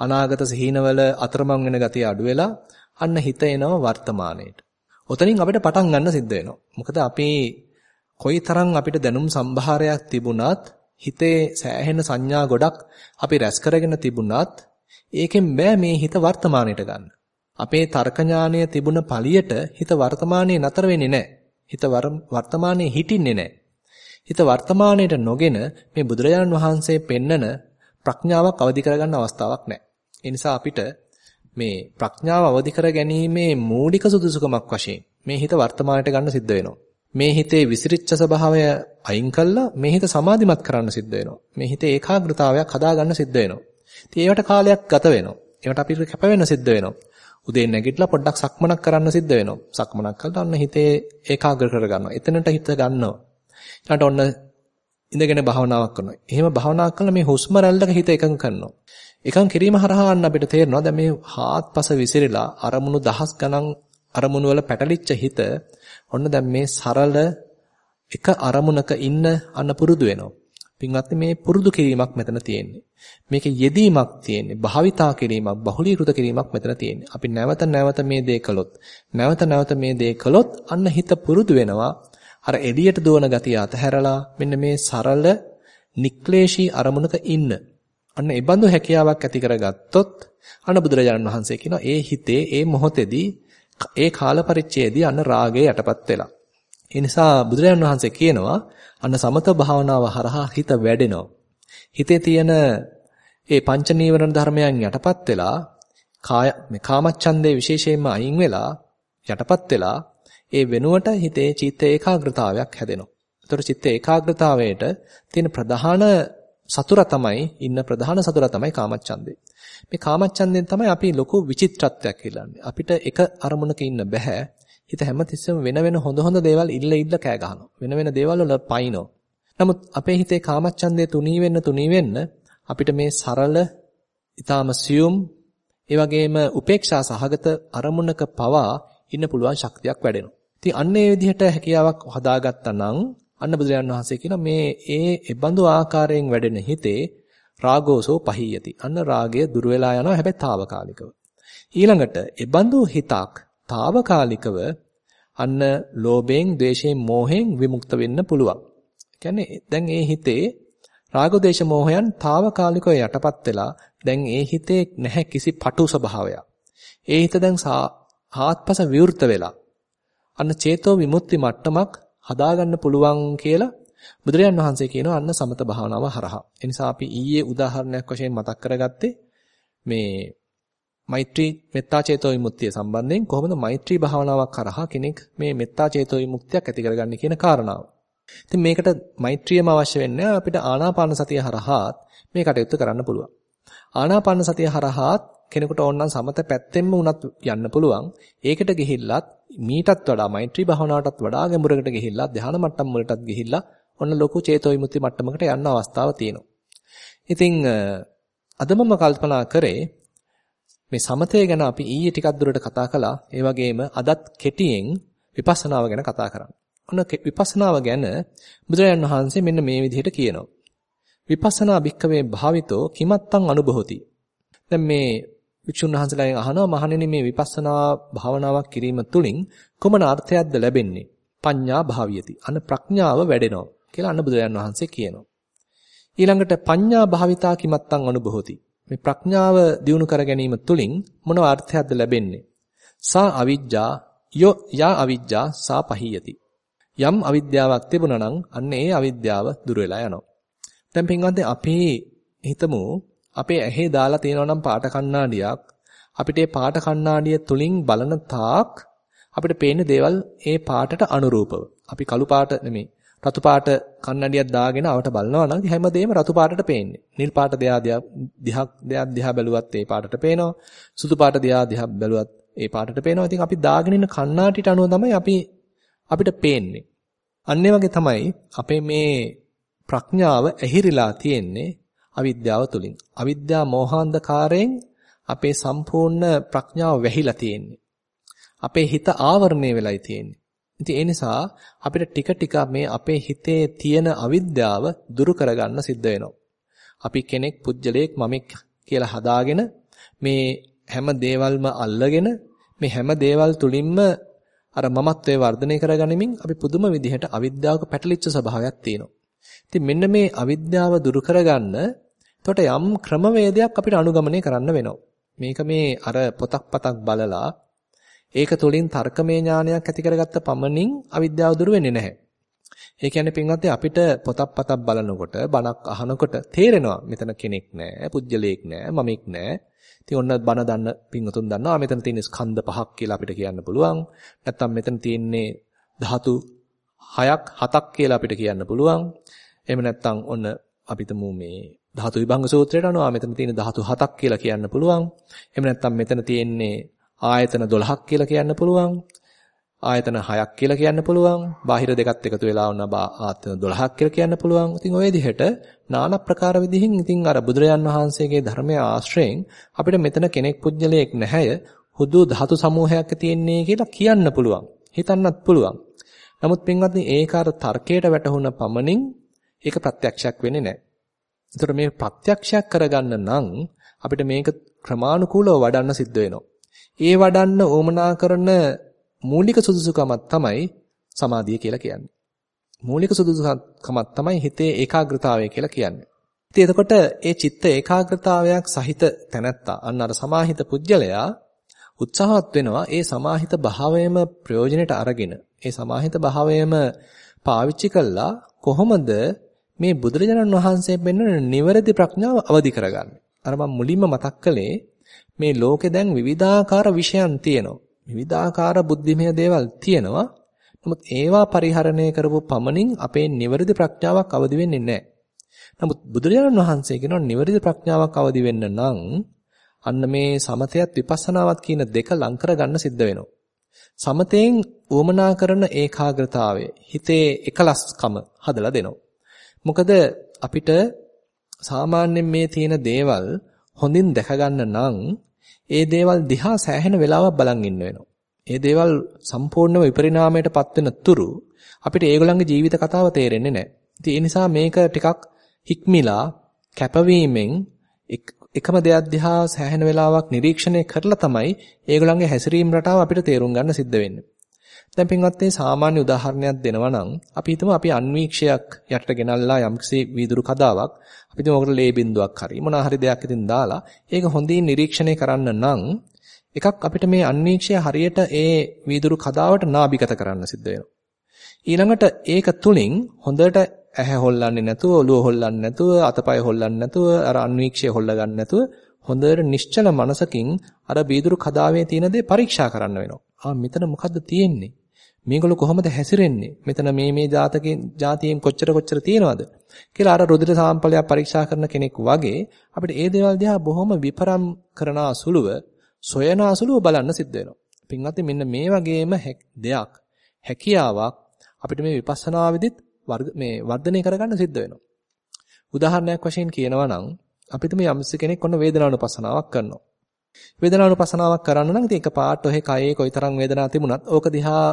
Speaker 1: අනාගත සිහිනවල අතරමං වෙන ගතිය අඩු වෙලා අන්න හිත එනවා වර්තමානයේට. ඔතනින් අපිට පටන් ගන්න සිද්ධ වෙනවා. මොකද අපි කොයිතරම් අපිට දැනුම් සම්භාරයක් තිබුණත් හිතේ සෑහෙන සංඥා ගොඩක් අපි රැස් කරගෙන තිබුණත් ඒකෙන් බෑ මේ හිත වර්තමානයට ගන්න. අපේ තර්ක ඥානය තිබුණ පළියට හිත වර්තමානයේ නතර වෙන්නේ නැහැ. හිත වර්තමානයේ හිටින්නේ නැහැ. හිත වර්තමානයට නොගෙන මේ බුදුරජාණන් වහන්සේ පෙන්නන ප්‍රඥාවක් අවදි කරගන්න අවස්ථාවක් නැහැ. ඒ නිසා අපිට මේ ප්‍රඥාව අවදි කර ගැනීමේ මූලික සුදුසුකමක් වශයෙන් මේ හිත වර්තමානයට ගන්න සිද්ධ වෙනවා. මේ හිතේ විසිරිච්ච ස්වභාවය අයින් කළා මේ හිත සමාධිමත් කරන්න සිද්ධ වෙනවා. මේ හිතේ ඒකාග්‍රතාවයක් හදා ගන්න සිද්ධ වෙනවා. ඉතින් ඒවට කාලයක් ගත වෙනවා. ඒවට අපිට කැප වෙන්න සිද්ධ වෙනවා. උදේ නැගිටලා පොඩ්ඩක් සක්මනක් කරන්න සිද්ධ වෙනවා. සක්මනක් කළා අන්න හිතේ ඒකාග්‍ර කර ගන්නවා. එතනට හිත ගන්නවා. ඊට ඔන්න ඉඳගෙන භාවනාවක් කරනවා. එහෙම භාවනාවක් කළා මේ හුස්ම රැල්ලක හිත එකඟ කරනවා. එකඟ කිරීම හරහා අන්න අපිට තේරෙනවා දැන් මේ හාත්පස විසිරලා අරමුණු දහස් ගණන් අරමුණු වල පැටලිච්ච හිත ඔන්න දැන් මේ සරල එක අරමුණක ඉන්න අන්න පුරුදු වෙනවා. පින්වත්නි මේ පුරුදු කිරීමක් මෙතන තියෙන්නේ. මේකේ යෙදීමක් තියෙන්නේ. භාවිතා කිරීමක්, බහුලීකృత කිරීමක් මෙතන තියෙන්නේ. අපි නැවත නැවත මේ දේ කළොත්, නැවත නැවත මේ දේ කළොත් අන්න හිත පුරුදු වෙනවා. අර එළියට දුවන ගතිය අතහැරලා මෙන්න මේ සරල නික්ලේශී අරමුණක ඉන්න. අන්න ඒ බඳු හැකියාවක් ඇති කරගත්තොත් අන්න බුදුරජාණන් වහන්සේ කියනවා ඒ හිතේ ඒ මොහොතේදී ඒ කාල පරිච්ඡේදයේ අන්න රාගය යටපත් වෙලා. ඒ නිසා බුදුරජාණන් වහන්සේ කියනවා අන්න සමත භාවනාව හරහා හිත වැඩෙනවා. හිතේ තියෙන ඒ පංච නීවරණ ධර්මයන් යටපත් වෙලා කාය මේ කාමච්ඡන්දේ විශේෂයෙන්ම අයින් වෙලා යටපත් වෙලා ඒ වෙනුවට හිතේ චිත්ත ඒකාග්‍රතාවයක් හැදෙනවා. ඒතර චිත්ත ඒකාග්‍රතාවයට තියෙන ප්‍රධාන සතුර තමයි ඉන්න ප්‍රධාන සතුර තමයි කාමච්ඡන්දේ. මේ කාමච්ඡන්දෙන් තමයි අපි ලොකු විචිත්‍රත්වයක් ඉල්ලන්නේ. අපිට එක අරමුණක ඉන්න බෑ. හිත හැමතිස්සෙම වෙන වෙන හොඳ හොඳ දේවල් ඉල්ල ඉල්ල කෑ ගහනවා. වෙන වෙන දේවල් වල පයින්නවා. නමුත් අපේ හිතේ කාමච්ඡන්දේ තුනී වෙන්න තුනී වෙන්න අපිට මේ සරල, ඊටාම සියුම්, ඒ වගේම උපේක්ෂා සහගත අරමුණක පවා ඉන්න පුළුවන් ශක්තියක් වැඩෙනවා. ඉතින් අන්න ඒ විදිහට හැකියාවක් හදාගත්තා නම් අන්න බුදුරජාන් වහන්සේ කියන මේ ඒ එබඳු ආකාරයෙන් වැඩෙන හිතේ රාගෝසෝ පහියති. අන්න රාගය දුර වෙලා යනවා හැබැයි తాවකාලිකව. ඊළඟට එබඳු හිතක් తాවකාලිකව අන්න ලෝභයෙන්, ද්වේෂයෙන්, මෝහයෙන් විමුක්ත වෙන්න පුළුවන්. කියන්නේ දැන් ඒ හිතේ රාග දේශ මොහයන් తాවකාලිකව යටපත් වෙලා දැන් ඒ හිතේ නැහැ කිසි පටු ස්වභාවයක්. ඒ හිත දැන් ආත්පස විවෘත වෙලා අන්න චේතෝ විමුක්ති මට්ටමක් හදාගන්න පුළුවන් කියලා බුදුරජාන් වහන්සේ කියනවා අන්න සමත භාවනාව හරහා. ඒ නිසා අපි ඊයේ උදාහරණයක් වශයෙන් මතක් කරගත්තේ මේ මෛත්‍රී මෙත්තා චේතෝ විමුක්තිය සම්බන්ධයෙන් කොහොමද මෛත්‍රී භාවනාවක් කරහා කෙනෙක් මේ මෙත්තා චේතෝ විමුක්තියක් ඇති කරගන්නේ කියන කාරණාව. ඉතින් මේකට මෛත්‍රියම අවශ්‍ය වෙන්නේ අපිට ආනාපාන සතිය හරහාත් මේ කටයුත්ත කරන්න පුළුවන්. ආනාපාන සතිය හරහාත් කෙනෙකුට ඕනනම් සමත පැත්තෙන්ම උනත් යන්න පුළුවන්. ඒකට ගිහිල්ලත් මීටත් වඩා මෛත්‍රී භාවනාවටත් වඩා ගැඹුරකට ගිහිල්ලා ධ්‍යාන මට්ටම් වලටත් ගිහිල්ලා ඔන්න ලොකු චේතෝ විමුක්ති මට්ටමකට යන්න අවස්ථාව තියෙනවා. ඉතින් අද මම කල්පනා කරේ මේ සමතය ගැන අපි ඊයේ ටිකක් දුරට කතා කළා. ඒ වගේම අදත් කෙටියෙන් විපස්සනාව ගැන කතා කරන්න. ඔන්න විපස්සනාව ගැන බුදුරජාණන් වහන්සේ මෙන්න මේ විදිහට කියනවා. විපස්සනා භික්කවේ භාවිතෝ කිමත්තං අනුභවති. දැන් මේ වික්ෂුන් වහන්සේලාගෙන් අහනවා මහණෙනි මේ විපස්සනා භාවනාවක් කිරීම තුළින් කොමන අර්ථයක්ද ලැබෙන්නේ? පඤ්ඤා භාවියති. අන්න ප්‍රඥාව වැඩෙනවා කියලා අන්න බුදුරජාණන් වහන්සේ කියනවා. ඊළඟට පඤ්ඤා භාවිතා කිමත්තං අනුභවති. මේ ප්‍රඥාව දියුණු කර ගැනීම තුළින් මොන අර්ථයක්ද ලැබෙන්නේ? සා අවිජ්ජා යෝ යා අවිජ්ජා සා පහියති. යම් අවිද්‍යාවක් තිබුණා නම් අන්න ඒ අවිද්‍යාව දුර වෙලා යනවා. දැන් පින්වත්නි අපි හිතමු අපේ ඇහි දාලා තියෙනවා නම් පාට කණ්ණාඩියක් අපිට ඒ පාට කණ්ණාඩිය තුලින් බලන තාක් අපිට පේන දේවල් ඒ පාටට අනුරූපව. අපි කළු පාට නෙමෙයි රතු පාට කන්නඩියක් දාගෙන අවට බලනවා නම් හැමදේම රතු පාටට පේන්නේ. නිල් පාට දෙයා දිහා දෙයක් දිහා බැලුවත් ඒ පාටට පේනවා. සුදු පාට දෙයා දිහා බැලුවත් ඒ පාටට පේනවා. ඉතින් අපි දාගෙන ඉන්න කණ්ණාටිට අනුව තමයි අපි අපිට පේන්නේ. අන්න වගේ තමයි අපේ මේ ප්‍රඥාව ඇහිරිලා තියෙන්නේ අවිද්‍යාව තුලින්. අවිද්‍යා මෝහාන්ධකාරයෙන් අපේ සම්පූර්ණ ප්‍රඥාව වැහිලා තියෙන්නේ. අපේ හිත ආවරණය වෙලයි තියෙන්නේ. ඉතින් ඒ නිසා අපිට ටික ටික මේ අපේ හිතේ තියෙන අවිද්‍යාව දුරු කරගන්න සිද්ධ වෙනවා. අපි කෙනෙක් පුජ්‍යලයක් මමෙක් කියලා හදාගෙන මේ හැම දේවල්ම අල්ලගෙන මේ හැම දේවල් තුලින්ම අර මමත්වයේ වර්ධනය කරගනිමින් අපි පුදුම විදිහට අවිද්‍යාවක පැටලිච්ච ස්වභාවයක් තියෙනවා. ඉතින් මෙන්න මේ අවිද්‍යාව දුරු කරගන්න එතකොට යම් ක්‍රමවේදයක් අපිට අනුගමනය කරන්න වෙනවා. මේක මේ අර පොතක් පතක් බලලා ඒක තුළින් තර්කමය ඥානයක් ඇති කරගත්ත පමණින් අවිද්‍යාව දුරු වෙන්නේ නැහැ. ඒ කියන්නේ පින්වත්නි අපිට පොතක් පතක් බලනකොට බණක් අහනකොට තේරෙනවා මෙතන කෙනෙක් නැහැ, පුජ්‍යලයක් නැහැ, මමෙක් නැහැ. ඉතින් ඔන්න බණ දන්න පින්වතුන් දන්නවා මෙතන තියෙන ස්කන්ධ පහක් කියලා අපිට කියන්න පුළුවන්. නැත්තම් මෙතන තියෙන්නේ ධාතු 6ක් 7ක් කියලා අපිට කියන්න පුළුවන්. එහෙම නැත්තම් ඔන්න අපිටම මේ ධාතු විභංග සූත්‍රයට අනුව මෙතන තියෙන ධාතු 7ක් කියලා කියන්න පුළුවන්. එහෙම නැත්තම් මෙතන තියෙන්නේ ආයතන 12ක් කියලා කියන්න පුළුවන්. ආයතන 6ක් කියලා කියන්න පුළුවන්. බාහිර දෙකත් එකතු වෙලා වුණා ආයතන 12ක් කියලා කියන්න පුළුවන්. ඉතින් ওই විදිහට নানা ප්‍රකාර විදිහින් ඉතින් අර බුදුරජාන් වහන්සේගේ ධර්මයේ ආශ්‍රයෙන් අපිට මෙතන කෙනෙක් පුජ්‍යලයක් නැහැය. හුදු ධාතු සමූහයක් තියෙන්නේ කියලා කියන්න පුළුවන්. හිතන්නත් පුළුවන්. නමුත් පින්වත්නි ඒක අර තර්කයට වැටහුණ පමණින් ඒක ප්‍රත්‍යක්ෂයක් වෙන්නේ නැහැ. ඒතර මේ ප්‍රත්‍යක්ෂයක් කරගන්න නම් අපිට මේක ක්‍රමානුකූලව වඩන්න සිද්ධ වෙනවා. ඒ වඩන්න ඕමනා කරන මූලික සුදුසුකමක් තමයි සමාධිය කියලා කියන්නේ. මූලික සුදුසුකමක් තමයි හිතේ ඒකාග්‍රතාවය කියලා කියන්නේ. ඉතින් එතකොට ඒ චිත්ත ඒකාග්‍රතාවයක් සහිත තැනැත්තා අන්න අර සමාහිත පුජ්‍යලයා උත්සාහවත් වෙනවා ඒ සමාහිත භාවයම ප්‍රයෝජනෙට අරගෙන ඒ සමාහිත භාවයම පාවිච්චි කළා කොහොමද මේ බුදුරජාණන් වහන්සේ පෙන්වන නිවැරදි ප්‍රඥාව අවදි කරගන්නේ. අර මම මුලින්ම මතක් කළේ මේ ලෝකේ දැන් විවිධාකාර විෂයන් තියෙනවා. විවිධාකාර බුද්ධිමය දේවල් තියෙනවා. නමුත් ඒවා පරිහරණය කරපු පමණින් අපේ නිවැරදි ප්‍රඥාවක් අවදි වෙන්නේ නැහැ. නමුත් බුදුරජාණන් වහන්සේ කියනවා නිවැරදි ප්‍රඥාවක් අවදි වෙන්න නම් අන්න මේ සමතයත් විපස්සනාවත් කියන දෙක ලං ගන්න සිද්ධ වෙනවා. සමතෙන් උවමනා කරන ඒකාග්‍රතාවය හිතේ එකලස්කම හදලා දෙනවා. මොකද අපිට සාමාන්‍යයෙන් මේ තියෙන දේවල් හොඳින් දැක ගන්න නම් ඒ දේවල් දිහා සෑහෙන වෙලාවක් බලන් ඉන්න වෙනවා. ඒ දේවල් සම්පූර්ණව විපරිණාමයටපත් වෙන තුරු අපිට ඒගොල්ලන්ගේ ජීවිත කතාව තේරෙන්නේ නැහැ. ඉතින් ඒ නිසා මේක ටිකක් හික්මිලා කැපවීමෙන් එකම දෙයක් දිහා සෑහෙන වෙලාවක් නිරීක්ෂණය කරලා තමයි ඒගොල්ලන්ගේ හැසිරීම රටාව අපිට තේරුම් ගන්න සිද්ධ වෙන්නේ. දැන් පින්වත් මේ සාමාන්‍ය උදාහරණයක් දෙනවා නම් අපි හිතමු අපි අන්වීක්ෂයක් යටට ගෙනල්ලා යම්කිසි වීදුරු කදාවක් අපි හිතමු ඔකට ලේ බින්දුවක් හරි මොනවා හරි දෙයක් ඉතින් දාලා ඒක හොඳින් නිරීක්ෂණය කරන්න නම් එකක් අපිට මේ අන්වීක්ෂය හරියට ඒ වීදුරු කදාවට නාභිගත කරන්න සිද්ධ වෙනවා. ඊළඟට ඒක තුලින් හොඳට ඇහැ හොල්ලන්නේ නැතුව ඔළුව හොල්ලන්නේ නැතුව අතපය හොල්ලන්නේ නැතුව අර අන්වීක්ෂය හොල්ල ගන්න නැතුව හොඳට නිශ්චල මනසකින් අර වීදුරු කදාවේ තියෙන දේ පරීක්ෂා කරන්න වෙනවා. ආ මෙතන මොකද්ද තියෙන්නේ? මේගොල්ලෝ කොහොමද හැසිරෙන්නේ? මෙතන මේ මේ જાතකේ જાතියෙන් කොච්චර කොච්චර තියෙනවද? කියලා අර රුධිර සාම්පලයක් පරීක්ෂා කරන කෙනෙක් වගේ අපිට ඒ දේවල් දිහා බොහොම විපරම් කරන අසුලුව, සොයන අසුලුව බලන්න සිද්ධ වෙනවා. පින්වත්නි මෙන්න මේ වගේම දෙයක් හැකියාවක් අපිට මේ විපස්සනා වෙදිත් මේ වර්ධනය කරගන්න සිද්ධ වෙනවා. උදාහරණයක් වශයෙන් කියනවා නම් අපිට මේ යම්ස කෙනෙක් ඔන්න වේදනානුපස්සනාවක් කරනවා. වේදනානුපස්සනාවක් කරන්න නම් ඉතින් එකපාරට ඔහෙ කයේ කොයිතරම් වේදනාවක් තිබුණත් ඕක දිහා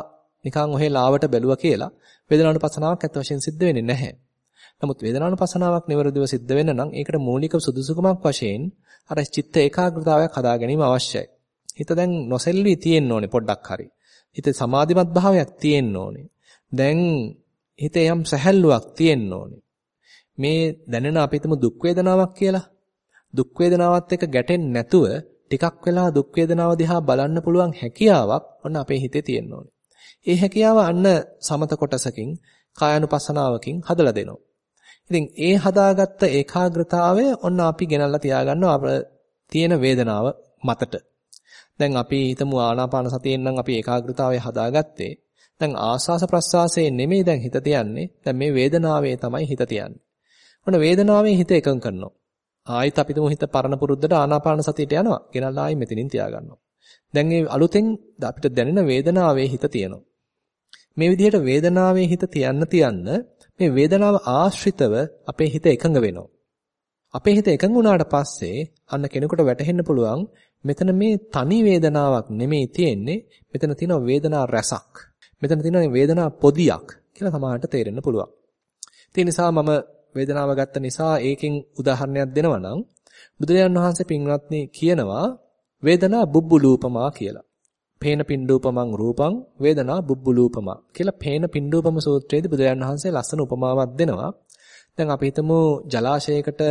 Speaker 1: නිකන් ඔහෙ ලාවට බැලුවා කියලා වේදනානුපසනාවක් ඇත්ත වශයෙන් සිද්ධ වෙන්නේ නැහැ. නමුත් වේදනානුපසනාවක් නිවැරදිව සිද්ධ වෙන්න නම් ඒකට මූලික සුදුසුකමක් වශයෙන් අර චිත්ත ඒකාග්‍රතාවයක් හදා ගැනීම අවශ්‍යයි. හිත දැන් නොසෙල්වි තියෙන්න ඕනේ පොඩ්ඩක් හරි. හිත සමාධිමත් භාවයක් තියෙන්න ඕනේ. දැන් හිතේ යම් සැහැල්ලුවක් තියෙන්න ඕනේ. මේ දැනෙන අපිටම දුක් වේදනාවක් කියලා. දුක් වේදනාවත් එක්ක ගැටෙන්නේ නැතුව ටිකක් වෙලා දුක් වේදනාව දිහා බලන්න පුළුවන් හැකියාවක් ඔන්න අපේ හිතේ තියෙන්න ඕනේ. ඒ හැකියාව අන්න සමත කොටසකින් කායानुපසනාවකින් හදලා දෙනවා. ඉතින් ඒ හදාගත්ත ඒකාග්‍රතාවය ඔන්න අපි ගෙනල්ලා තියාගන්නවා අප තියෙන වේදනාව මතට. දැන් අපි හිතමු ආනාපාන සතියෙන් නම් අපි ඒකාග්‍රතාවය හදාගත්තේ. දැන් ආස්වාස ප්‍රස්වාසයේ නෙමෙයි දැන් හිත තියන්නේ. දැන් මේ වේදනාවේ තමයි හිත තියන්නේ. ඔන්න වේදනාවේ හිත එකඟ කරනවා. ආයිත් අපි තුමු හිත පරණ පුරුද්දට ආනාපාන සතියට යනවා. ගෙනල්ලා ආයි මෙතනින් තියාගන්නවා. දැන් මේ අලුතෙන් අපිට දැනෙන වේදනාවේ හිත තියෙනවා. මේ විදිහට වේදනාවේ හිත තියන්න තියන්න මේ වේදනාව ආශ්‍රිතව අපේ හිත එකඟ වෙනවා. අපේ හිත එකඟ වුණාට පස්සේ අන්න කෙනෙකුට වැටහෙන්න පුළුවන් මෙතන මේ තනි වේදනාවක් නෙමෙයි තියෙන්නේ මෙතන තියෙන වේදනා රසක්. මෙතන තියෙන වේදනා පොදියක් කියලා සමහරට තේරෙන්න පුළුවන්. ඒ නිසා මම වේදනාව ගත්ත නිසා ඒකෙන් උදාහරණයක් දෙනවා නම් බුදුරජාන් වහන්සේ පින්වත්නි කියනවා වේදනා බුබ්බුලූපමා කියලා. පේන පින්ඩූපමං රූපං වේදනා බුබ්බුලූපමා කියලා පේන පින්ඩූපම සූත්‍රයේදී බුදුරජාන් වහන්සේ ලස්සන උපමාවක් දෙනවා. දැන් අපි හිතමු ජලාශයකට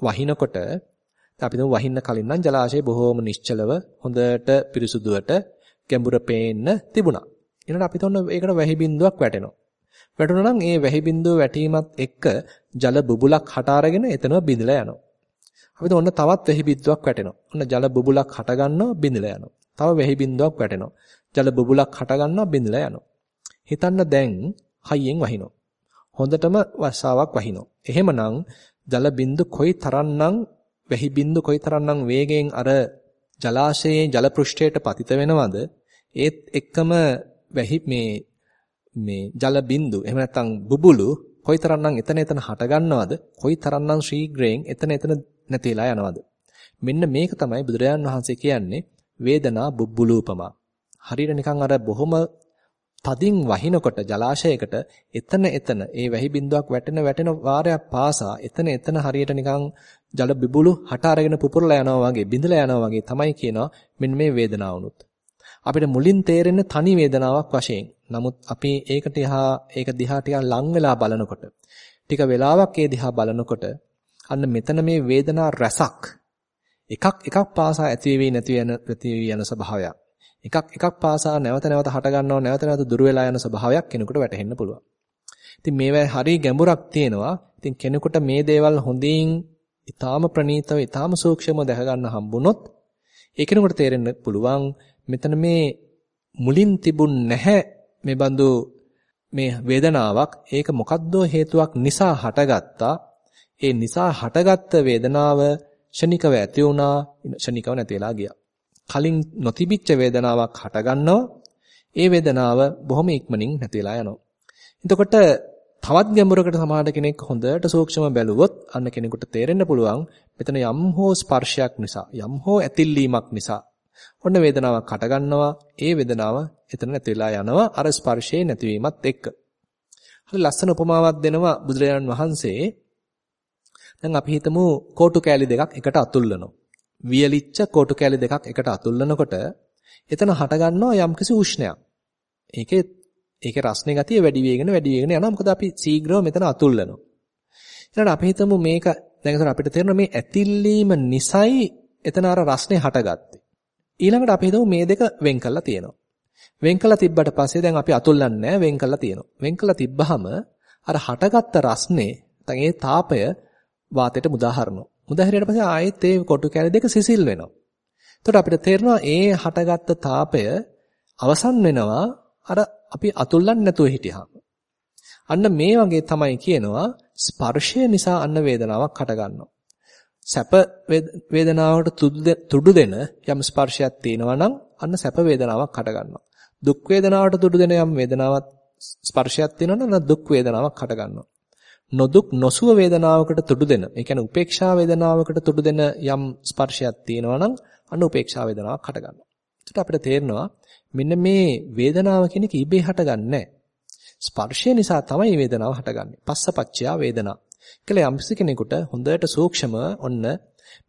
Speaker 1: වහිනකොට අපි හිතමු වහින්න කලින් නම් ජලාශය බොහෝම නිශ්චලව හොඳට පිරිසුදුවට ගැඹුර පේන්න තිබුණා. ඊළඟට අපි තොන්න ඒකට වැහි බින්දුවක් වැටෙනවා. වැටුණා නම් ඒ වැහි බින්දුව වැටීමත් එක්ක ජල බුබුලක් හට අරගෙන එතනම බිඳලා යනවා. අපි ඔන්න තවත් වැහි බින්දුවක් වැටෙනවා. ඔන්න ජල බුබුලක් හට ගන්නවා බිඳලා යනවා. තව වැහි බින්දුවක් වැටෙනවා. ජල බුබුලක් හට ගන්නවා බිඳලා යනවා. හිතන්න දැන් හයියෙන් වහිනවා. හොඳටම වස්සාවක් වහිනවා. එහෙමනම් ජල බින්දු කොයි තරම්නම් වැහි බින්දු කොයි තරම්නම් වේගයෙන් අර ජලාශයේ ජල පෘෂ්ඨයට පතිත වෙනවද ඒත් එක්කම වැහි මේ මේ ජල බින්දු එහෙම නැත්නම් බුබුලු කොයිතරම්නම් එතන එතන හට ගන්නවද කොයිතරම්නම් ශීඝ්‍රයෙන් එතන එතන නැතිලා යනවද මෙන්න මේක තමයි බුදුරජාන් වහන්සේ කියන්නේ වේදනා බුබ්බුලූපමා. හරියට නිකන් අර බොහොම තදින් වහිනකොට ජලාශයකට එතන එතන ඒ වැහි බින්දුවක් වැටෙන වැටෙන වාරයක් පාසා එතන එතන හරියට නිකන් ජල බිබුලු හට අරගෙන පුපුරලා යනවා වගේ බිඳලා යනවා වගේ තමයි කියනවා මෙන්න මේ වේදනාව උනුත් අපිට මුලින් තේරෙන තනි වේදනාවක් වශයෙන්. නමුත් අපි ඒකට එහා ඒක දිහා ටිකක් ලං වෙලා බලනකොට ටික වෙලාවක් ඒ දිහා බලනකොට අන්න මෙතන මේ වේදනා රසක් එකක් එකක් පාසා ඇති වෙවි නැති වෙන ප්‍රති යන ස්වභාවයක් එකක් එකක් පාසා නැවත නැවත හට ගන්නව නැවත නැවත දුර වෙලා යන ස්වභාවයක් කෙනෙකුට වැටහෙන්න පුළුවන්. ඉතින් මේවා හරිය ගැඹුරක් තියෙනවා. ඉතින් කෙනෙකුට මේ දේවල් හොඳින් ඊටාම ප්‍රණීතව ඊටාම සූක්ෂමව දැක ගන්න හම්බුනොත් ඒ කෙනෙකුට තේරෙන්න පුළුවන් මෙතන මේ මුලින් තිබුණ නැහැ මේ බඳු මේ වේදනාවක් ඒක මොකද්දෝ හේතුවක් නිසා හටගත්තා ඒ නිසා හටගත්ත වේදනාව ෂණිකව ඇති වුණා ෂණිකව නැති වෙලා ගියා කලින් නොතිබිච්ච වේදනාවක් හටගන්නවා. ඒ වේදනාව බොහොම ඉක්මනින් නැතිලා යනවා. එතකොට තවත් ගැඹුරකට සමාහට කෙනෙක් හොඳට සූක්ෂම බැලුවොත් අන්න කෙනෙකුට තේරෙන්න පුළුවන් මෙතන යම් හෝ ස්පර්ශයක් නිසා යම් හෝ ඇතිල්ලීමක් නිසා ඔන්න වේදනාවක් හටගන්නවා. ඒ වේදනාව එතන නැතිලා යනවා අර ස්පර්ශයේ නැතිවීමත් එක්ක. හරි ලස්සන උපමාවක් දෙනවා බුදුරජාණන් වහන්සේ. දැන් අපි හිතමු කෝටු කෑලි දෙකක් එකට අතුල්ලනවා. වියලිච්ච කොටු කැලි දෙකක් එකට අතුල්ලනකොට එතන හට ගන්නවා යම්කිසි උෂ්ණයක්. ඒකේ ඒකේ රස්නේ ගතිය වැඩි වෙගෙන වැඩි වෙගෙන යනවා. මොකද අපි ශීඝ්‍රව මෙතන අතුල්ලනවා. ඊළඟට අපි හිතමු මේක දැන් ඒතර අපිට තේරෙනවා මේ ඇතිල්ලීම නිසයි එතන අර රස්නේ හටගත්තේ. ඊළඟට අපි හිතමු මේ දෙක වෙන් කරලා තියෙනවා. වෙන් කරලා තිබ්බට පස්සේ දැන් අපි අතුල්ලන්නේ නැහැ වෙන් කරලා තියෙනවා. වෙන් කරලා තිබ්බහම අර හටගත්ත රස්නේ නැත්නම් ඒ තාපය වාතයට මුදාහරනවා. මුදා හැරියට පස්සේ ආයෙත් ඒ කොටු කැලි දෙක සිසිල් වෙනවා. එතකොට අපිට තේරෙනවා ඒ හටගත්ත තාපය අවසන් වෙනවා අර අපි අතුල්ලන්නේ නැතුව හිටියාම. අන්න මේ වගේ තමයි කියනවා ස්පර්ශය නිසා අන්න වේදනාවක් හටගන්නවා. සැප වේදනාවට තුඩු දෙන යම් ස්පර්ශයක් තියෙනවා නම් අන්න සැප වේදනාවක් හටගන්නවා. දුක් වේදනාවට තුඩු දෙන යම් වේදනාවක් ස්පර්ශයක් තියෙනවා නම් දුක් වේදනාවක් හටගන්නවා. නොදුක් නොසුව වේදනාවකට තුඩු දෙන, ඒ කියන්නේ උපේක්ෂා වේදනාවකට තුඩු දෙන යම් ස්පර්ශයක් තියෙනවා නම් අන්න උපේක්ෂා වේදනාවක් හට ගන්නවා. ඒකට අපිට තේරෙනවා මෙන්න මේ වේදනාව කියන එක ඉබේ හටගන්නේ ස්පර්ශය නිසා තමයි වේදනාව හටගන්නේ. පස්සපච්චයා වේදනා. කියලා යම්කිසි කෙනෙකුට හොඳට සූක්ෂම ඔන්න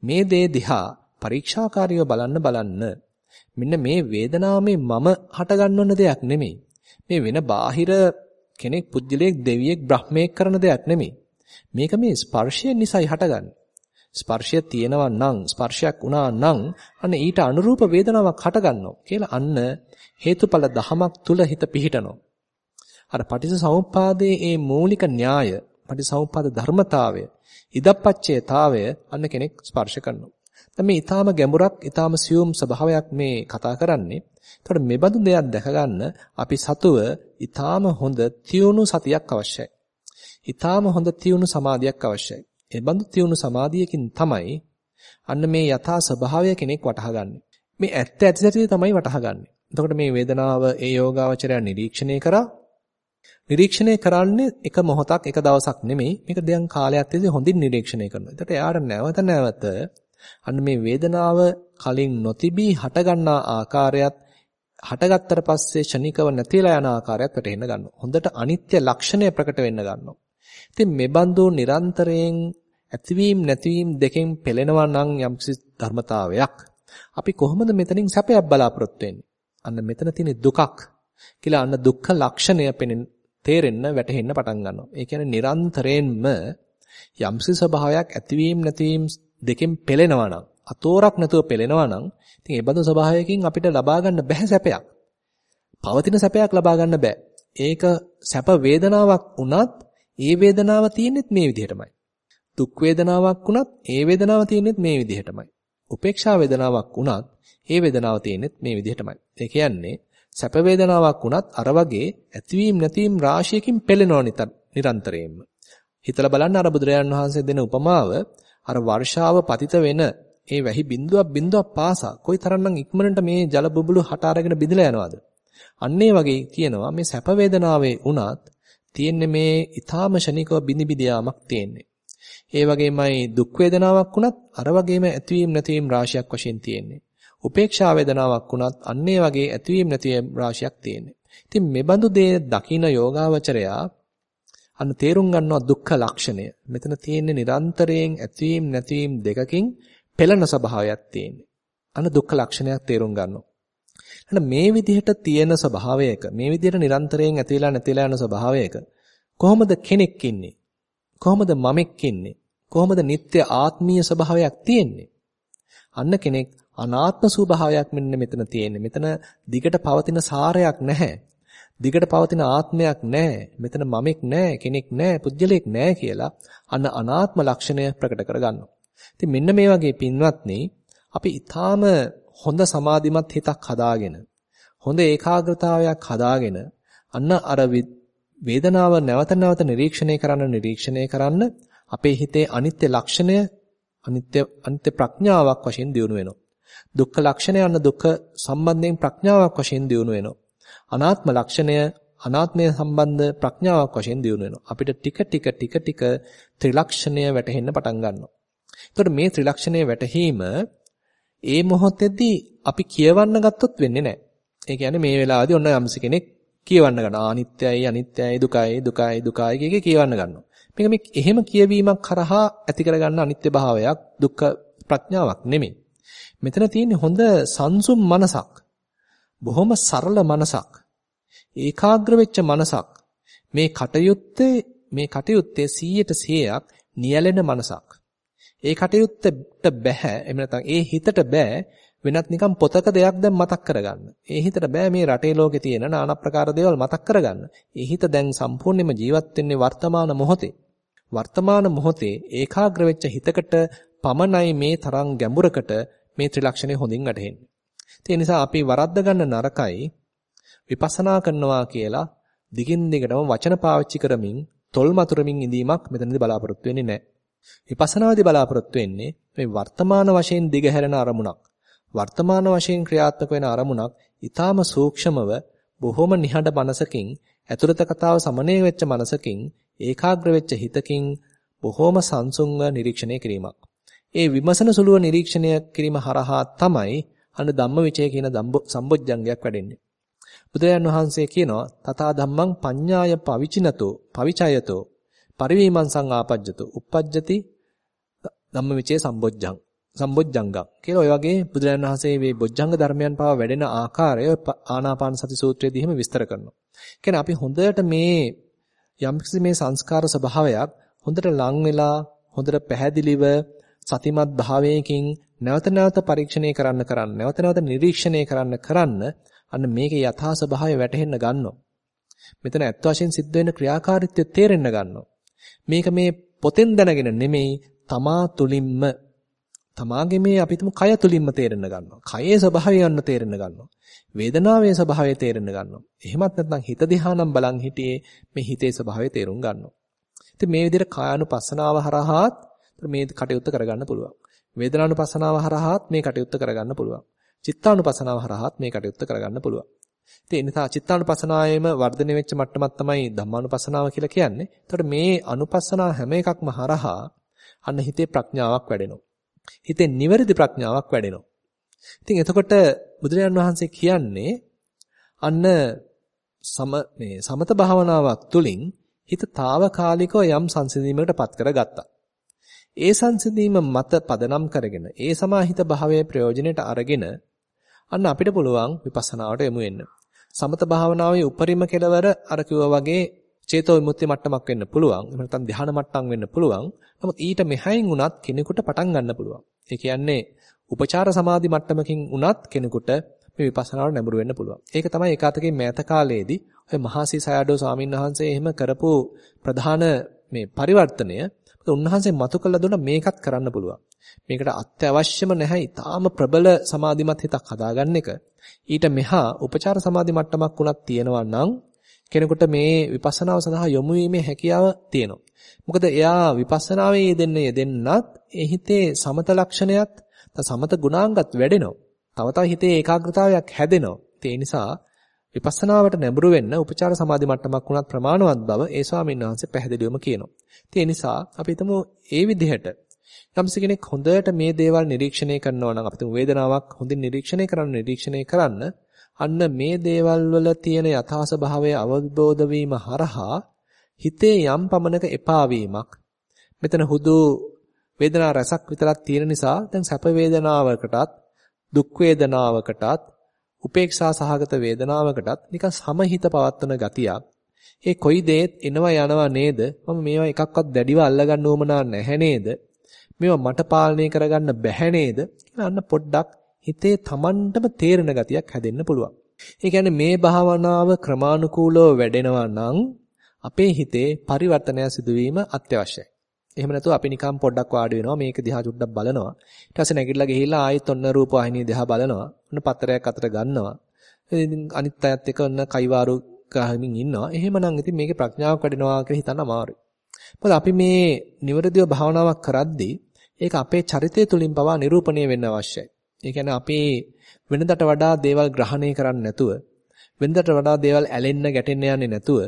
Speaker 1: මේ දේ දිහා පරීක්ෂාකාරීව බලන්න බලන්න. මෙන්න මේ වේදනාව මේ මම හටගන්නවන දෙයක් නෙමෙයි. මේ වෙන බාහිර කෙනෙක් පුජ්‍යලයක් දෙවියෙක් බ්‍රහ්මයෙක් කරන දෙයක් නෙමෙයි. මේක මේ ස්පර්ශය නිසායි හටගන්නේ. ස්පර්ශය තියෙනවා නම් ස්පර්ශයක් වුණා නම් අන්න ඊට අනුරූප වේදනාවක් හටගන්නවා කියලා අන්න හේතුඵල දහමක් තුල හිත පිහිටනවා. අර පටිච්චසමුප්පාදයේ මේ මූලික න්‍යාය පටිච්චසමුප්පාද ධර්මතාවය ඉදප්පච්චේතාවය අන්න කෙනෙක් ස්පර්ශ කරනවා. දැන් මේ ඊටාම ගැඹුරක් ඊටාම සියුම් ස්වභාවයක් මේ කතා කරන්නේ. එතකොට මේ බඳු දෙයක් දැක ගන්න අපි සතුව ඊටාම හොඳ තියුණු සතියක් අවශ්‍යයි. ඊටාම හොඳ තියුණු සමාධියක් අවශ්‍යයි. ඒ බඳු තියුණු සමාධියකින් තමයි අන්න මේ යථා ස්වභාවය කෙනෙක් වටහාගන්නේ. මේ ඇත්ත ඇති සැටි තමයි වටහාගන්නේ. එතකොට මේ වේදනාව ඒ යෝගාවචරය නිරීක්ෂණය කරා නිරීක්ෂණය කරන්නේ එක මොහොතක් එක දවසක් නෙමෙයි මේක දැන් කාලයක් තිස්සේ හොඳින් නිරීක්ෂණය කරනවා. එතකොට එයාට නැවත නැවත අන්න මේ වේදනාව කලින් නොතිබී හටගන්නා ආකාරයත් හටගත්තට පස්සේ ෂණිකව නැතිලා යන ආකාරයත් වැටහෙන්න ගන්නවා. හොඳට අනිත්‍ය ලක්ෂණය ප්‍රකට වෙන්න ගන්නවා. ඉතින් මේ බඳු නිරන්තරයෙන් ඇතිවීම නැතිවීම දෙකෙන් පෙළෙනවා නම් යම්කිසි ධර්මතාවයක් අපි කොහොමද මෙතනින් සැපයක් බලාපොරොත්තු වෙන්නේ? අන්න මෙතන තියෙන දුකක් කියලා අන්න දුක්ඛ ලක්ෂණය පෙනෙන තේරෙන්න වැටහෙන්න පටන් ගන්නවා. ඒ කියන්නේ නිරන්තරයෙන්ම යම්සි ස්වභාවයක් ඇතිවීම නැතිවීම දෙකෙන් පෙළෙනවා නම් අතෝරක් නැතුව පෙළෙනවා නම් ඉතින් ඒ බඳු ස්වභාවයකින් අපිට ලබා ගන්න බැහැ සැපයක්. පවතින සැපයක් ලබා ගන්න බෑ. ඒක සැප වේදනාවක් වුණත් ඒ වේදනාව තියෙන්නේ මේ විදිහටමයි. දුක් වේදනාවක් වුණත් ඒ වේදනාව තියෙන්නේ මේ විදිහටමයි. උපේක්ෂා වේදනාවක් වුණත් ඒ වේදනාව තියෙන්නේ මේ විදිහටමයි. ඒ කියන්නේ සැප වේදනාවක් වුණත් අර වගේ ඇතිවීම නැතිවීම රාශියකින් පෙළෙනවා නිරන්තරයෙන්ම. හිතලා බලන්න අර බුදුරජාන් වහන්සේ දෙන උපමාව අර වර්ෂාව පතිත වෙන ඒ වැහි බිඳුවක් බිඳුවක් පාසා කොයිතරම්නම් ඉක්මනට මේ ජල බුබුලු හට අරගෙන බිඳලා යනවද? අන්න වගේ කියනවා මේ සැප වේදනාවේ උනත් තියෙන්නේ මේ ඊ타ම ෂණිකව බිනි බිදියාමක් තියෙන්නේ. ඒ වගේමයි දුක් වේදනාවක් උනත් අර වගේම ඇතිවීම නැතිවීම රාශියක් වශයෙන් තියෙන්නේ. උපේක්ෂා වේදනාවක් උනත් අන්න වගේ ඇතිවීම නැතිවීම රාශියක් තියෙන්නේ. ඉතින් මේ බඳු දේ දකින යෝගාවචරයා අන්න තේරුම් ගන්නවා දුක්ඛ ලක්ෂණය. මෙතන තියෙන්නේ නිරන්තරයෙන් ඇතිවීම නැතිවීම දෙකකින් පෙළෙන ස්වභාවයක් තියෙන්නේ. අන්න දුක්ඛ ලක්ෂණයක් තේරුම් ගන්නවා. එහෙනම් මේ විදිහට තියෙන ස්වභාවයක මේ විදිහට නිරන්තරයෙන් ඇතිලා නැතිලා යන ස්වභාවයක කොහොමද කෙනෙක් ඉන්නේ? කොහොමද මමෙක් ඉන්නේ? කොහොමද නিত্য ආත්මීය ස්වභාවයක් තියෙන්නේ? අන්න කෙනෙක් අනාත්ම ස්වභාවයක් මෙන්න මෙතන තියෙන්නේ. මෙතන දිගට පවතින සාරයක් නැහැ. දිගට පවතින ආත්මයක් නැහැ. මෙතන මමෙක් නැහැ, කෙනෙක් නැහැ, පුජ්‍යලයක් නැහැ කියලා අන්න අනාත්ම ලක්ෂණය ප්‍රකට කරගන්නවා. ඉතින් මෙන්න මේ වගේ පින්වත්නි අපි ඊටාම හොඳ සමාධිමත් හිතක් හදාගෙන හොඳ ඒකාග්‍රතාවයක් හදාගෙන අන්න අර වේදනාව නැවත නැවත නිරීක්ෂණය කරන්න නිරීක්ෂණය කරන්න අපේ හිතේ අනිත්‍ය ලක්ෂණය අනිත්‍ය අනිත්‍ය ප්‍රඥාවක් වශයෙන් දියුණු වෙනවා. දුක්ඛ ලක්ෂණය අන්න දුක්ඛ සම්බන්ධයෙන් ප්‍රඥාවක් වශයෙන් දියුණු වෙනවා. අනාත්ම ලක්ෂණය අනාත්මය සම්බන්ධ ප්‍රඥාවක් වශයෙන් දියුණු වෙනවා. අපිට ටික ටික ටික ටික ත්‍රිලක්ෂණය වැටහෙන්න පටන් ගන්නවා. එතකොට මේ ත්‍රිලක්ෂණය වැටහීම ඒ මොහොතේදී අපි කියවන්න ගත්තොත් වෙන්නේ නැහැ. ඒ කියන්නේ මේ වෙලාවේදී ඔන්න යම්ස කෙනෙක් කියවන්න ගන්නවා. අනිත්‍යයි අනිත්‍යයි දුකයි දුකයි දුකයි කියකේ කියවන්න ගන්නවා. මේක මේ එහෙම කියවීමක් කරහා ඇති කරගන්න අනිත්‍ය භාවයක් දුක්ඛ ප්‍රඥාවක් නෙමෙයි. මෙතන තියෙන්නේ හොඳ සංසුම් මනසක්. බොහොම සරල මනසක්. ඒකාග්‍ර වෙච්ච මනසක්. මේ කටයුත්තේ මේ කටයුත්තේ 100ට 100ක් නියැලෙන මනසක්. ඒ කටයුත්තට බෑ එහෙම නැත්නම් ඒ හිතට බෑ වෙනත් නිකන් පොතක දෙයක් දැන් මතක් කරගන්න. ඒ හිතට බෑ මේ රටේ ලෝකේ තියෙන নানা ප්‍රකාර දේවල් මතක් කරගන්න. ඒ හිත දැන් සම්පූර්ණයෙන්ම ජීවත් වෙන්නේ වර්තමාන මොහොතේ. වර්තමාන මොහොතේ ඒකාග්‍ර වෙච්ච හිතකට පමණයි මේ තරම් ගැඹුරකට මේ ත්‍රිලක්ෂණය හොඳින් වැටහෙන්නේ. ඒ නිසා අපි වරද්ද ගන්න නරකයි විපස්සනා කරනවා කියලා දිගින් දිගටම වචන පාවිච්චි කරමින් තොල් මතුරමින් ඉඳීමක් මෙතනදී බලාපොරොත්තු වෙන්නේ නැහැ. විපස්සනාදී බලාපොරොත්තු වෙන්නේ මේ වර්තමාන වශයෙන් දිගහැරෙන අරමුණක්. වර්තමාන වශයෙන් ක්‍රියාත්මක වෙන අරමුණක් ඊටාම සූක්ෂමව බොහොම නිහඬ මනසකින් ඇතුළත කතාව සමනය වෙච්ච මනසකින් ඒකාග්‍ර වෙච්ච හිතකින් බොහොම සංසුන්ව නිරීක්ෂණය කිරීමක්. ඒ විමසන සුළුව නිරීක්ෂණය කිරීම හරහා තමයි අන්න ධම්මවිචය කියන සම්බොජ්ජංගයක් වැඩෙන්නේ. බුදුරජාන් වහන්සේ කියනවා තථා ධම්මං පඤ්ඤාය පවිචිනතෝ පවිචයතෝ පරිවීමංසං ආපජ්ජතෝ uppajjati ධම්මවිචේ සම්බොජ්ජං සම්බොජ්ජංගම් කියලා ඔය වගේ බුදුරජාණන් වහන්සේ මේ බොජ්ජංග ධර්මයන් පවා වැඩෙන ආකාරය ආනාපාන සති සූත්‍රයේදී එහෙම විස්තර කරනවා. කියන්නේ අපි හොඳට මේ යම්කිසි මේ සංස්කාර ස්වභාවයක් හොඳට ලං වෙලා හොඳට පැහැදිලිව සතිමත් භාවයකින් නැවත නැවත පරීක්ෂණය කරන්න කරන්න නැවත නැවත නිරීක්ෂණය කරන්න කරන්න අන්න මේකේ යථා ස්වභාවය වැටහෙන්න ගන්නවා. මෙතන ඇත්ත වශයෙන් සිද්ධ වෙන ක්‍රියාකාරීත්වය තේරෙන්න ගන්නවා. මේක මේ පොතෙන් දැනගෙන නෙමෙයි තමා තුලින්ම තමාගේ මේ අපි තුමු කය තුලින්ම තේරෙන්න ගන්නවා. කයේ ස්වභාවය යන්න තේරෙන්න ගන්නවා. වේදනාවේ ස්වභාවය තේරෙන්න ගන්නවා. එහෙමත් නැත්නම් හිත දිහා නම් බලන් හිටියේ මේ හිතේ ස්වභාවය තේරුම් ගන්නවා. ඉතින් මේ විදිහට කායानुපස්සනාව හරහාත් මේ කටයුත්ත කරගන්න පුළුවන්. වේදනානුපස්සනාව හරහාත් මේ කටයුත්ත කරගන්න පුළුවන්. චිත්තානුපස්සනාව හරහාත් මේ කටයුත්ත කරගන්න පුළුවන්. ඉතින් ඒ නිසා චිත්තානුපස්සනාවේම වර්ධනය වෙච්ච මට්ටමක් තමයි ධම්මානුපස්සනාව කියලා කියන්නේ. එතකොට මේ අනුපස්සනා හැම එකක්ම හරහා අන්න හිතේ ප්‍රඥාවක් වැඩෙනවා. හිතේ නිවැරදි ප්‍රඥාවක් වැඩෙනවා. ඉතින් එතකොට බුදුරජාන් වහන්සේ කියන්නේ අන්න සම මේ සමත භාවනාවක් තුළින් හිත తాවකාලිකව යම් සංසිඳීමකට පත් කරගත්තා. ඒ සංසිඳීම මත පදනම් කරගෙන ඒ සමාහිත භාවයේ ප්‍රයෝජනෙට අරගෙන අන්න අපිට පුළුවන් විපස්සනාවට යමු වෙන්න. සමත භාවනාවේ උපරිම කෙලවර අර කිව්වා වගේ චේතෝ විමුක්ති මට්ටමක් වෙන්න පුළුවන්. එහෙම නැත්නම් ධ්‍යාන මට්ටම් වෙන්න පුළුවන්. නමුත් ඊට මෙහයින් උනත් කෙනෙකුට පටන් ගන්න පුළුවන්. ඒ කියන්නේ උපචාර සමාධි මට්ටමකින් උනත් කෙනෙකුට මේ විපස්සනාවට නැඹුරු වෙන්න පුළුවන්. ඒක තමයි ඒකාතකේ මෑත කාලයේදී ඔය මහසී සයඩෝ ස්වාමීන් වහන්සේ එහෙම කරපු ප්‍රධාන මේ පරිවර්තනය උන්වහන්සේ මතු කළ දුන්න මේකත් කරන්න පුළුවන්. මේකට අත්‍යවශ්‍යම නැහැ ඊටාම ප්‍රබල සමාධිමත් හිතක් හදාගන්න එක. ඊට මෙහා උපචාර සමාධි මට්ටමක් උනත් තියෙනවා නම් කෙනෙකුට මේ විපස්සනාව සඳහා යොමු වීමේ හැකියාව තියෙනවා. මොකද එයා විපස්සනාවේ යෙදෙන්නේ යෙදෙන්නත් ඒ හිතේ සමත ලක්ෂණයත් සමත ගුණාංගත් වැඩෙනවා. තව තව හිතේ ඒකාග්‍රතාවයක් හැදෙනවා. ඒ නිසා විපස්සනාවට නැඹුරු වෙන්න උපචාර සමාධි මට්ටමක් වුණත් ප්‍රමාණවත් බව ඒ ස්වාමීන් වහන්සේ පැහැදිලිවම කියනවා. ඒ නිසා අපි හිතමු ඒ විදිහට යම්ස කෙනෙක් හොඳට මේ දේවල් නිරීක්ෂණය කරනවා නම් අපි වේදනාවක් හොඳින් නිරීක්ෂණය කරන්න නිරීක්ෂණය කරන්න අන්න මේ දේවල් වල තියෙන යථා ස්වභාවය අවබෝධ වීම හරහා හිතේ යම් පමණක එපා වීමක් මෙතන හුදු වේදනා රසක් විතරක් තියෙන නිසා දැන් සැප වේදනාවකටත් දුක් වේදනාවකටත් උපේක්ෂා සහගත වේදනාවකටත් නිකන් සමහිත පවත්වන ගතියක් ඒ කොයි දේත් එනවා යනවා නේද මම මේවා එකක්වත් දැඩිව අල්ලගන්න උවමනා නැහැ නේද මේවා මට පාලනය කරගන්න බැහැ නේද කියලා අන්න පොඩ්ඩක් හිතේ Tamanටම තේරෙන ගතියක් හැදෙන්න පුළුවන්. ඒ කියන්නේ මේ භාවනාව ක්‍රමානුකූලව වැඩෙනවා නම් අපේ හිතේ පරිවර්තනය සිදුවීම අත්‍යවශ්‍යයි. එහෙම නැතුව අපි නිකන් පොඩ්ඩක් වාඩි වෙනවා මේක දිහා චුට්ටක් බලනවා. ඊට පස්සේ නැගිටලා ගිහිල්ලා ආයෙත් ඔන්න රූප වාහිනිය දිහා බලනවා. ඔන්න පත්‍රයක් අතට ගන්නවා. ඉතින් අනිත් අයත් එක්ක ඔන්න කයිවාරු ගහමින් ඉන්නවා. එහෙමනම් ඉතින් මේකේ ප්‍රඥාවක් වැඩෙනවා කියලා හිතන්න අමාරුයි. මොකද අපි මේ නිවැරදිව භාවනාවක් කරද්දී ඒක අපේ චරිතය තුලින් පවා නිරූපණය වෙන්න අවශ්‍යයි. ඒ කියන්නේ අපි වෙනදට වඩා දේවල් ග්‍රහණය කරන්නේ නැතුව වෙනදට වඩා දේවල් ඇලෙන්න ගැටෙන්න යන්නේ නැතුව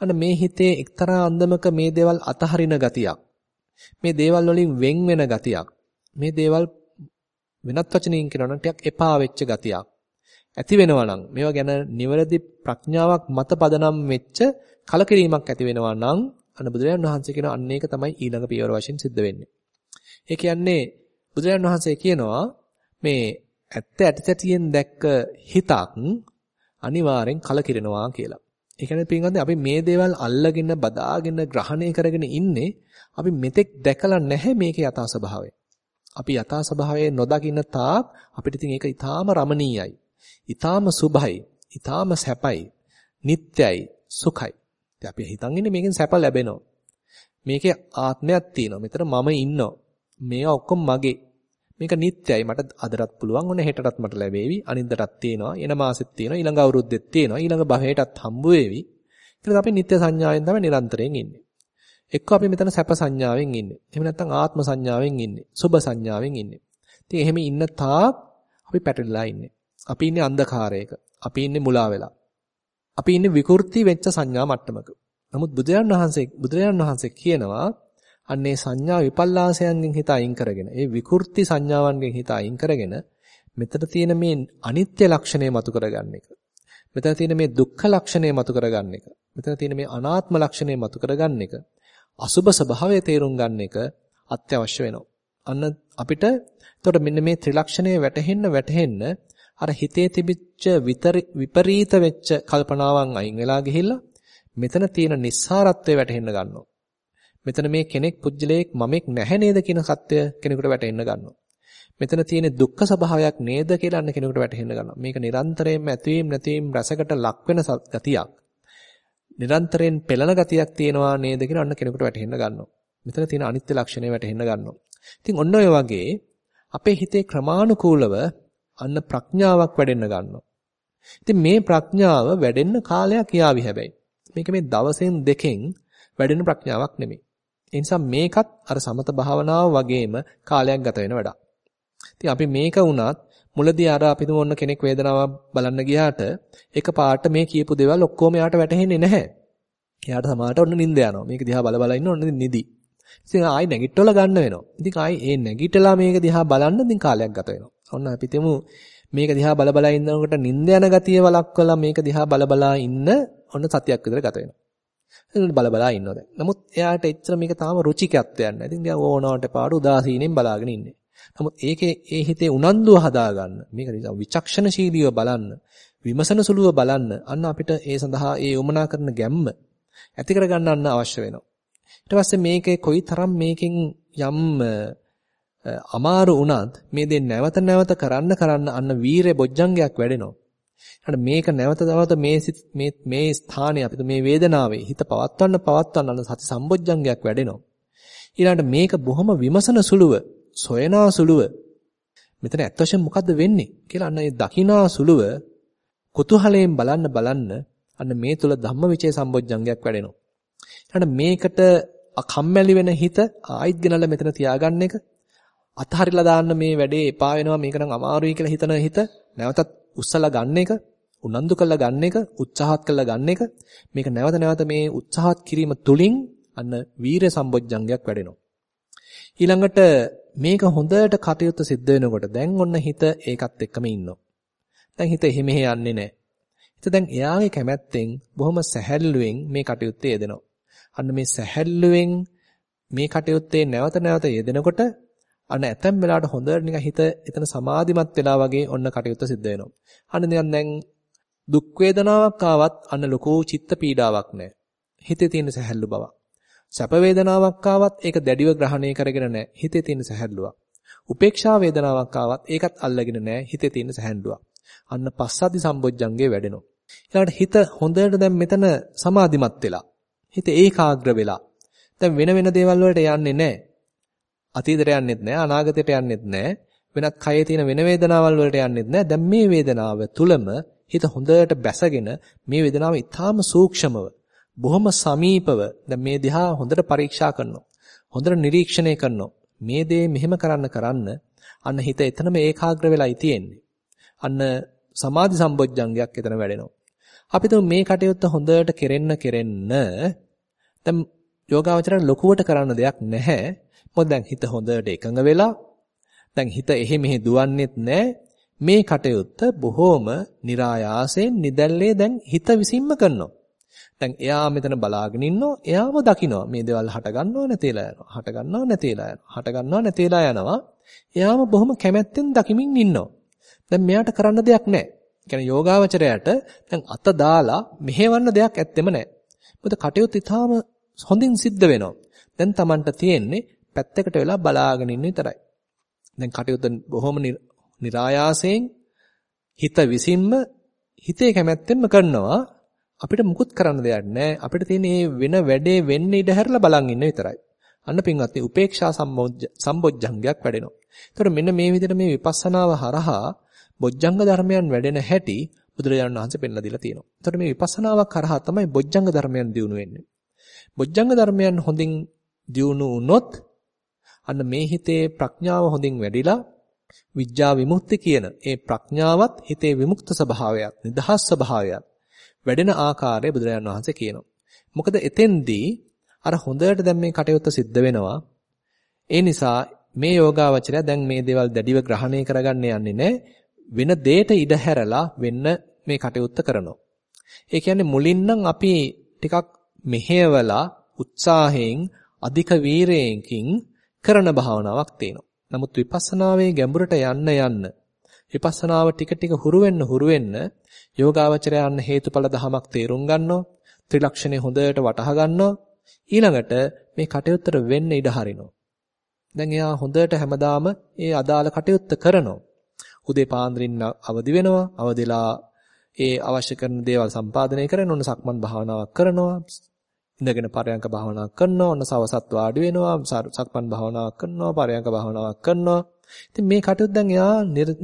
Speaker 1: අන්න මේ හිතේ එක්තරා අන්දමක මේ දේවල් අතහරින ගතියක් මේ දේවල් වලින් වෙන් වෙන ගතියක් මේ දේවල් වෙනත් වචනකින් කියනවා නම් ටිකක් එපා වෙච්ච ගතියක් ඇති වෙනවා නම් මේවා ගැන නිවැරදි ප්‍රඥාවක් මත පදනම් වෙච්ච කලකිරීමක් ඇති වෙනවා නම් අන්න බුදුරජාණන් වහන්සේ කියන අන්න ඒක තමයි ඊළඟ පියවර වශයෙන් සිද්ධ වෙන්නේ. ඒ කියන්නේ බුදුරජාණන් වහන්සේ කියනවා මේ ඇත්ත ඇටසැටියෙන් දැක්ක හිතක් අනිවාර්යෙන් කලකිරෙනවා කියලා. ඒ කියන්නේ පින්වත්නි අපි මේ දේවල් අල්ලගෙන බදාගෙන ග්‍රහණය කරගෙන ඉන්නේ අපි මෙතෙක් දැකලා නැහැ මේකේ යථා ස්වභාවය. අපි යථා ස්වභාවය නොදකින්න තාක් අපිට ඉතින් ඒක ඊටාම රමණීයයි. ඊටාම සුභයි. ඊටාම සැපයි. නිට්ටයයි. සුඛයි. ඉතින් අපි හිතන් ඉන්නේ මේකෙන් සැප ලැබෙනවා. මේකේ ආත්මයක් තියෙනවා. මෙතන මම ඉන්නවා. මේවා ඔක්කොම මගේ. මේක නිත්‍යයි. මට අදටත් පුළුවන්. ඔන්න හෙටටත් මට ලැබෙවි. අනිද්දාටත් තියෙනවා. එන මාසෙත් තියෙනවා. ඊළඟ අවුරුද්දෙත් තියෙනවා. ඊළඟ භවයටත් හම්බ වෙවි. ඊට අපි නිත්‍ය සංඥාවෙන් තමයි නිරන්තරයෙන් ඉන්නේ. එක්ක අපි මෙතන සැප සංඥාවෙන් ඉන්නේ. එහෙම නැත්නම් ආත්ම සංඥාවෙන් ඉන්නේ. සුභ සංඥාවෙන් ඉන්නේ. ඉතින් එහෙම ඉන්න තාක් අපි පැටලලා ඉන්නේ. අපි ඉන්නේ අන්ධකාරයක. අපි ඉන්නේ මුලා වෙලා. අපි ඉන්නේ විකෘති වෙච්ච සංඥා මට්ටමක. නමුත් බුදුරජාණන් වහන්සේ බුදුරජාණන් වහන්සේ කියනවා අන්නේ සංඥා විපල්ලාසයන්ගෙන් හිත අයින් කරගෙන ඒ විකෘති සංඥාවන්ගෙන් හිත අයින් කරගෙන මෙතන තියෙන මේ අනිත්‍ය ලක්ෂණය මතු කරගන්න එක. මෙතන තියෙන මේ දුක්ඛ ලක්ෂණය මතු කරගන්න එක. මෙතන තියෙන මේ අනාත්ම ලක්ෂණය මතු කරගන්න එක. අසුබ ස්වභාවය තේරුම් ගන්න එක අත්‍යවශ්‍ය වෙනවා. අන්න අපිට එතකොට මෙන්න මේ ත්‍රිලක්ෂණය වැටහෙන්න වැටහෙන්න අර හිතේ තිබිච්ච විපරීත වෙච්ච කල්පනාවන් අයින් වෙලා ගිහිල්ලා මෙතන තියෙන නිස්සාරත්වය වැටහෙන්න ගන්නවා. මෙතන මේ කෙනෙක් පුජ්‍යලයක් මමෙක් නැහැ නේද කියන සත්‍ය කෙනෙකුට වැටහෙන්න ගන්නවා. මෙතන තියෙන දුක්ඛ ස්වභාවයක් නේද කියලා අන්න කෙනෙකුට වැටහෙන්න ගන්නවා. මේක නිරන්තරයෙන්ම ඇතිවීම නැතිවීම රසකට ලක් වෙන ගතියක්. නිරන්තරයෙන් පෙළෙන ගතියක් තියෙනවා නේද කියලා අන්න කෙනෙකුට වැටහෙන්න ගන්නවා. මෙතන තියෙන අනිත්‍ය ලක්ෂණය වැටහෙන්න ගන්නවා. ඉතින් ඔන්න ඔය වගේ අපේ හිතේ ක්‍රමානුකූලව අන්න ප්‍රඥාවක් වැඩෙන්න ගන්නවා. ඉතින් මේ ප්‍රඥාව වැඩෙන්න කාලයක් යාවි හැබැයි. මේක මේ දවසෙන් දෙකෙන් වැඩෙන ප්‍රඥාවක් නෙමෙයි. ඒ නිසා මේකත් අර සමත භාවනාව වගේම කාලයක් ගත වෙන වැඩක්. ඉතින් අපි මේක වුණත් මුලදී අර අපි තුමොන්න කෙනෙක් වේදනාවක් බලන්න ගියාට එක පාට මේ කියපු දේවල් ඔක්කොම යාට වැටහෙන්නේ නැහැ. එයාට සමහරට ඔන්න නිින්ද යනවා. මේක දිහා බල බල ඉන්න ඔන්න නිදි. ඉතින් ආයි නැගිටවල ගන්න වෙනවා. ඉතින් ආයි ඒ නැගිටලා මේක දිහා බලන්න ඉතින් කාලයක් ගත වෙනවා. ඔන්න අපි තෙමු මේක දිහා බල බල ඉන්නකොට නිින්ද යන ගතිය වළක්වලා මේක දිහා බල බල ඉන්න ඔන්න සතියක් විතර ගත වෙනවා. එතන බල බල ඉන්නවා දැන්. නමුත් එයාට එච්චර මේක තාම රුචිකත්වයක් නැහැ. ඉතින් දැන් ඕනවට පාඩු උදාසීනෙන් බලාගෙන ඉන්නේ. නමුත් ඒකේ ඒ හිතේ උනන්දුව හදාගන්න මේක නිසා විචක්ෂණශීලීව බලන්න විමසන සුළුව බලන්න අන්න අපිට ඒ සඳහා ඒ උමනා කරන ගැම්ම ඇති කරගන්න අන්න අවශ්‍ය වෙනවා. ඊට පස්සේ මේකේ කොයිතරම් මේකෙන් යම් අමාරු වුණත් මේ දේ නැවත නැවත කරන්න කරන්න අන්න වීරය බොජ්ජංගයක් වැඩෙනවා. ඊට මේක නැවත නැවත මේ මේ මේ ස්ථානයේ අපිට මේ වේදනාවේ හිත පවත්වන්න පවත්වන්න අන්න සති සම්බොජ්ජංගයක් වැඩෙනවා. ඊළඟට මේක බොහොම විමසන සුළුව, සොයනා සුළුව මෙතන ඇත්ත වශයෙන් මොකද්ද වෙන්නේ කියලා අන්න ඒ දකිනා සුළුව කුතුහලයෙන් බලන්න බලන්න අන්න මේ තුල ධම්මවිචේ සම්බොජ්ජංගයක් වැඩෙනවා. ඊළඟට මේකට කම්මැලි වෙන හිත ආයිත් ගෙනල්ලා මෙතන තියාගන්න එක අතහරිලා දාන්න මේ වැඩේ එපා වෙනවා මේක නම් අමාරුයි කියලා හිතන හිත නැවතත් උස්සලා ගන්න එක උනන්දු කරලා ගන්න එක උත්සාහත් කරලා ගන්න එක මේක නැවත නැවත මේ උත්සාහත් කිරීම තුලින් අන්න වීර සම්බොජ්ජංගයක් වැඩෙනවා. ඊළඟට මේක හොඳට කටයුත්ත සිද්ධ වෙනකොට දැන් ඔන්න හිත ඒකත් එක්කම ඉන්නවා. දැන් හිත එහෙ මෙහෙ යන්නේ නැහැ. හිත දැන් එයාගේ කැමැත්තෙන් බොහොම සැහැල්ලුවෙන් මේ කටයුත්තේ යෙදෙනවා. අන්න මේ සැහැල්ලුවෙන් මේ කටයුත්තේ නැවත නැවත යෙදෙනකොට අන්න ඇතැම් වෙලාවට හොඳට නිකන් හිත එතන සමාධිමත් වෙලා වගේ ඔන්න කටයුත්ත සිද්ධ වෙනවා. අන්න නිකන් දැන් දුක් වේදනාවක් ආවත් අන්න ලොකෝ චිත්ත පීඩාවක් නැහැ. හිතේ තියෙන සැහැල්ලු බවක්. සැප වේදනාවක් ආවත් ඒක දැඩිව ග්‍රහණය කරගෙන නැහැ. හිතේ තියෙන සැහැල්ලුවක්. උපේක්ෂා වේදනාවක් ආවත් ඒකත් අල්ලගෙන නැහැ. හිතේ තියෙන සැහැල්ලුවක්. අන්න පස්සද්ධි සම්බොජ්ජංගේ වැඩෙනවා. ඊළඟට හිත හොඳට දැන් මෙතන සමාධිමත් වෙලා. හිත ඒකාග්‍ර වෙලා. දැන් වෙන වෙන දේවල් වලට යන්නේ නැහැ. අතීතයට යන්නෙත් නැහැ අනාගතයට යන්නෙත් නැහැ වෙනත් කයේ තියෙන වෙන වේදනාවල් වලට යන්නෙත් නැහැ දැන් මේ වේදනාව තුලම හිත හොඳට බැසගෙන මේ වේදනාව ඊටාම සූක්ෂමව බොහොම සමීපව දැන් මේ දිහා හොඳට පරීක්ෂා කරනවා. හොඳට නිරීක්ෂණය කරනවා. මේ දේ මෙහෙම කරන්න කරන්න අන්න හිත එතනම ඒකාග්‍ර වෙලායි තියෙන්නේ. අන්න සමාධි සම්බොජ්ජංගයක් එතන වැඩෙනවා. අපි මේ කටයුත්ත හොඳට කෙරෙන්න කෙරෙන්න දැන් යෝගාවචරණ ලොකුවට කරන්න දෙයක් නැහැ. මොකද දැන් හිත හොඳට එකඟ වෙලා දැන් හිත එහෙ මෙහෙ දුවන්නේත් නැහැ. මේ කටයුත්ත බොහෝම નિરાයාසයෙන් නිදැල්ලේ දැන් හිත විසින්ම කරනවා. දැන් එයා මෙතන බලාගෙන ඉන්නෝ එයාම දකිනවා මේ දේවල් හට ගන්නව නැතිලා යනවා. හට ගන්නව නැතිලා යනවා. හට ගන්නව නැතිලා යනවා. එයාම බොහොම කැමැත්තෙන් දකිමින් ඉන්නවා. දැන් මෙයාට කරන්න දෙයක් නැහැ. කියන්නේ යෝගාවචරයට දැන් අත දාලා මෙහෙවන්න දෙයක් ඇත්තෙම නැහැ. මොකද කටයුතු ඊටාම හොඳින් සිද්ධ වෙනවා. දැන් Tamanට තියෙන්නේ පැත්තකට වෙලා බලාගෙන ඉන්න විතරයි. දැන් කටයුතු බොහොම નિરાයාසයෙන් හිත විසින්ම හිතේ කැමැත්තෙන්ම කරනවා අපිට මුකුත් කරන්න දෙයක් නැහැ. අපිට තියෙන වෙන වැඩේ වෙන්න ඉඩ හැරලා බලන් ඉන්න විතරයි. අන්න පින්වත්නි උපේක්ෂා සම්බොජ්ජංගයක් වැඩෙනවා. ඒතකොට මෙන්න මේ විදිහට මේ විපස්සනාව හරහා බොජ්ජංග ධර්මයන් වැඩෙන හැටි බුදුරජාණන් වහන්සේ පෙන්ලා දීලා තියෙනවා. ඒතකොට මේ විපස්සනාවක් කරහා තමයි බොජ්ජංග ධර්මයන් දියුණු වෙන්නේ. බොජ්ජංග ධර්මයන් හොඳින් දියුණු වුණොත් අන්න මේ හිතේ ප්‍රඥාව හොඳින් වැඩිලා විඥා විමුක්ති කියන ඒ ප්‍රඥාවත් හිතේ විමුක්ත ස්වභාවයක් නිදහස් ස්වභාවයක් වැඩෙන ආකාරය බුදුරජාණන් වහන්සේ කියනවා. මොකද එතෙන්දී අර හොඳට දැන් මේ කටයුත්ත සිද්ධ වෙනවා. ඒ නිසා මේ යෝගාවචරය දැන් මේ දේවල් දැඩිව ග්‍රහණය කරගන්න යන්නේ නැහැ. වෙන දෙයකට ඉඩ හැරලා වෙන්න මේ කටයුත්ත කරනවා. ඒ කියන්නේ මුලින් නම් අපි ටිකක් මෙහෙवला උත්සාහයෙන් අධික වීරයෙන්කින් කරන භාවනාවක් තියෙනවා. නමුත් විපස්සනාවේ ගැඹුරට යන්න යන්න විපස්සනාව ටික ටික හුරු වෙන්න හුරු වෙන්න යෝගාවචරය යන්න හේතුඵල ධමයක් තේරුම් ගන්නවා. ත්‍රිලක්ෂණේ හොඳට වටහා ගන්නවා. ඊළඟට මේ කටයුත්තට වෙන්න ඉඩ හරිනවා. දැන් එයා හොඳට හැමදාම ඒ අදාළ කටයුත්ත කරනවා. උදේ පාන්දරින් අවදි වෙනවා. අවදිලා ඒ අවශ්‍ය කරන දේවල් සම්පාදනය කරන ඔන්න සක්මන් භාවනාවක් කරනවා. ඉඳගෙන පරයන්ක භාවනාවක් කරනවා. ඔන්න සවසත් වාඩි වෙනවා. සක්මන් භාවනාවක් කරනවා. පරයන්ක භාවනාවක් කරනවා. ඉතින් මේ කටයුත්ත දැන් එයා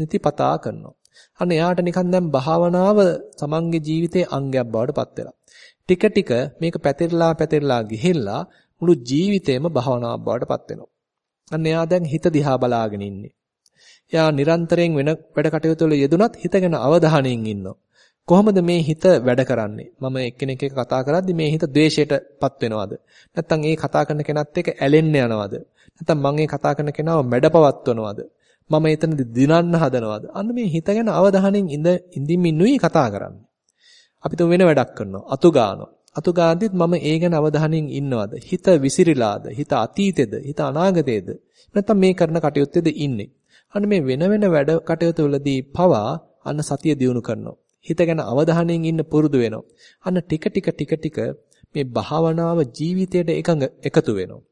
Speaker 1: නිතිපතා කරනවා. අන්න එයාට නිකන් දැන් භාවනාව තමන්ගේ ජීවිතයේ අංගයක් බවට පත් වෙලා. ටික ටික මේක පැතිරලා පැතිරලා ගිහිල්ලා මුළු ජීවිතේම භාවනාවක් බවට පත් වෙනවා. අන්න එයා දැන් හිත දිහා බලාගෙන ඉන්නේ. එයා නිරන්තරයෙන් වෙන වැඩ කටයුතු වල යෙදුනත් හිත ගැන අවධානයෙන් ඉන්නවා. කොහොමද මේ හිත වැඩ කරන්නේ? මම එක්කෙනෙක් එක්ක කතා කරද්දි මේ හිත ද්වේෂයටපත් වෙනවද? නැත්නම් ඒ කතා කරන කෙනත් එක්ක ඇලෙන්න යනවද? නැත්නම් මම ඒ කතා කරන කෙනාව මැඩපවත්වනවද? මම එතනදි දිනන්න හදනවද? අන්න මේ හිත ගැන අවධානයෙන් ඉඳ ඉඳින්මිනුයි කතා කරන්නේ. අපි તો වෙන වැඩක් කරනවා. අතු ගන්නවා. අතු ගාද්දිත් මම ඒ ගැන අවධානයෙන් ඉන්නවද? හිත විසිරිලාද? හිත අතීතෙද? හිත අනාගතේද? නැත්නම් මේ කරන කටයුත්තේද ඉන්නේ? අන්න මේ වෙන වෙන වැඩ කටයුතු වලදී පවා අන්න සතිය දියුණු කරනවා. හිත ගැන අවධානයෙන් ඉන්න පුරුදු වෙනවා. අන්න ටික ටික ටික ටික මේ භාවනාව ජීවිතයට එකඟ එකතු වෙනවා.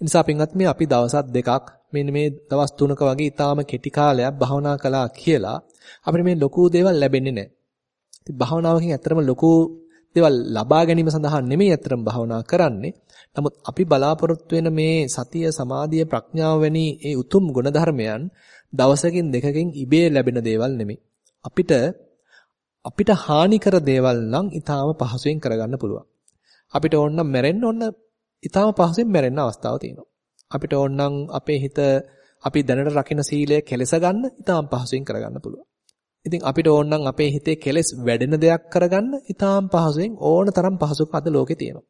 Speaker 1: ඒ නිසා පින්වත් මේ අපි දවසක් දෙකක් මෙන්න මේ දවස් තුනක වගේ ඊටාම කෙටි කාලයක් භාවනා කළා කියලා අපිට මේ ලොකු දේවල් ලැබෙන්නේ නැහැ. ඉතින් භාවනාවකින් ඇත්තටම ලොකු දේවල් ලබා ගැනීම සඳහා නෙමෙයි ඇත්තටම භාවනා කරන්නේ. නමුත් අපි බලාපොරොත්තු වෙන මේ සතිය, සමාධිය, ප්‍රඥාව වැනි ඒ උතුම් ගුණධර්මයන් දවසකින් දෙකකින් ඉබේ ලැබෙන දේවල් නෙමෙයි. අපිට අපිට හානි කර දේවල් නම් ඊටාම පහසුවෙන් කරගන්න පුළුවන්. අපිට ඕන නම් මැරෙන්න ඕන ඊටාම පහසුවෙන් මැරෙන්න අවස්ථාවක් තියෙනවා. අපිට ඕන නම් අපේ හිත අපි දැනට රකින්න සීලය කෙලස ගන්න ඊටාම පහසුවෙන් කරගන්න පුළුවන්. ඉතින් අපිට ඕන නම් අපේ හිතේ කෙලස් වැඩෙන දෙයක් කරගන්න ඊටාම පහසුවෙන් ඕන තරම් පහසුකම් අද ලෝකේ තියෙනවා.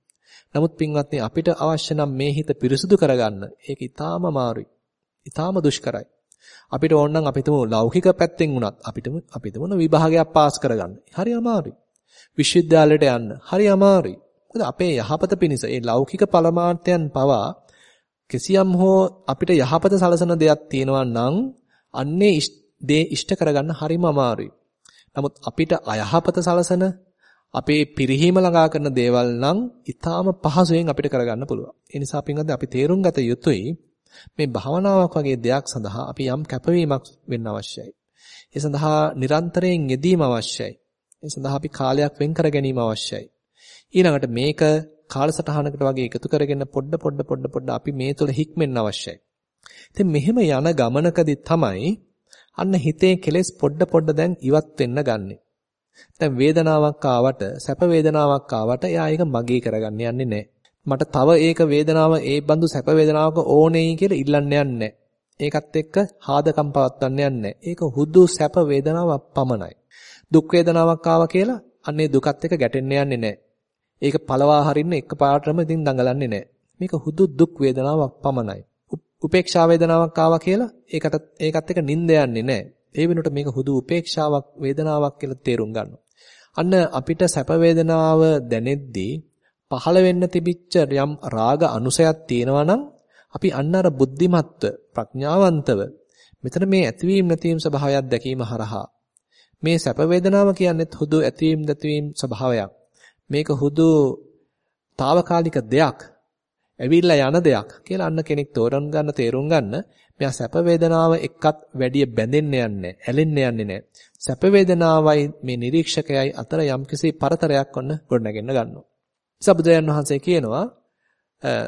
Speaker 1: නමුත් පින්වත්නි අපිට අවශ්‍ය නම් මේ හිත පිරිසුදු කරගන්න ඒක ඊටාම අමාරුයි. ඊටාම දුෂ්කරයි. අපිට ඕන නම් අපිටම ලෞකික පැත්තෙන් වුණත් අපිටම අපිටම විභාගයක් පාස් කරගන්න. හරි අමාරුයි. විශ්වවිද්‍යාලයට යන්න හරි අමාරුයි. මොකද අපේ යහපත පිණිස ඒ ලෞකික පරමාර්ථයන් පවා කිසියම් හෝ අපිට යහපත සලසන දෙයක් තියෙනවා නම් අන්නේ දේ ඉෂ්ට කරගන්න හරිම අමාරුයි. නමුත් අපිට අයහපත සලසන අපේ පිරිහීම ළඟා කරන දේවල් නම් ඊටාම පහසුවෙන් අපිට කරගන්න පුළුවන්. ඒ නිසා පින්වත්නි අපි තේරුම් ගත යුතුයි මේ භාවනාවක් වගේ දෙයක් සඳහා අපි යම් කැපවීමක් වෙන්න අවශ්‍යයි. ඒ සඳහා නිරන්තරයෙන් යෙදීම අවශ්‍යයි. ඒ සඳහා අපි කාලයක් වෙන් කර ගැනීම අවශ්‍යයි. ඊළඟට මේක කාලසටහනකට වගේ එකතු කරගෙන පොඩ පොඩ පොඩ පොඩ අපි මේ තුළ හික්මෙන්න අවශ්‍යයි. ඉතින් මෙහෙම යන ගමනකදී තමයි අන්න හිතේ කෙලෙස් පොඩ පොඩ දැන් ඉවත් වෙන්න ගන්නෙ. දැන් වේදනාවක් ආවට සැප වේදනාවක් ආවට එයා ඒක මගේ කරගන්න යන්නේ නැහැ. මට තව ඒක වේදනාව ඒ බඳු සැප වේදනාවක ඕනේ කියලා ඉල්ලන්න යන්නේ ඒකත් එක්ක හාදකම් පවත්වන්න යන්නේ ඒක හුදු සැප වේදනාවක් පමණයි. දුක් වේදනාවක් ආවා කියලා අන්නේ දුකත් එක්ක ගැටෙන්න යන්නේ නැහැ. ඒක පළවා හරින්න එකපාරටම ඉතින් දඟලන්නේ නැහැ. මේක හුදු දුක් වේදනාවක් පමණයි. උපේක්ෂා වේදනාවක් ආවා කියලා ඒකට ඒකත් එක්ක නිින්ද යන්නේ නැහැ. ඒ වෙනුවට මේක හුදු උපේක්ෂාවක් වේදනාවක් කියලා තේරුම් ගන්නවා. අන්න අපිට සැප වේදනාව දැනෙද්දී පහළ වෙන්න තිබිච්ච යම් රාග අනුසයක් තියෙනවා නම් අපි අන්න අර බුද්ධිමත්ව ප්‍රඥාවන්තව මෙතන මේ ඇතිවීම නැතිවීම ස්වභාවයක් දැකීම හරහා මේ සැප වේදනාව කියන්නේත් හුදු ඇතිවීම නැතිවීම ස්වභාවයක්. මේක හුදු తాවකාලික දෙයක් ඇවිල්ලා යන දෙයක් කියලා අන්න කෙනෙක් තෝරන් ගන්න තේරුම් ගන්න මෙයා සැප වේදනාව එක්කත් වැඩි බැඳෙන්න යන්නේ ඇලෙන්න යන්නේ නැහැ. සැප වේදනාවයි මේ නිරීක්ෂකයයි අතර යම්කිසි පරතරයක් ඔන්න ගොඩනගෙන්න ගන්නවා. සබුදයන් වහන්සේ කියනවා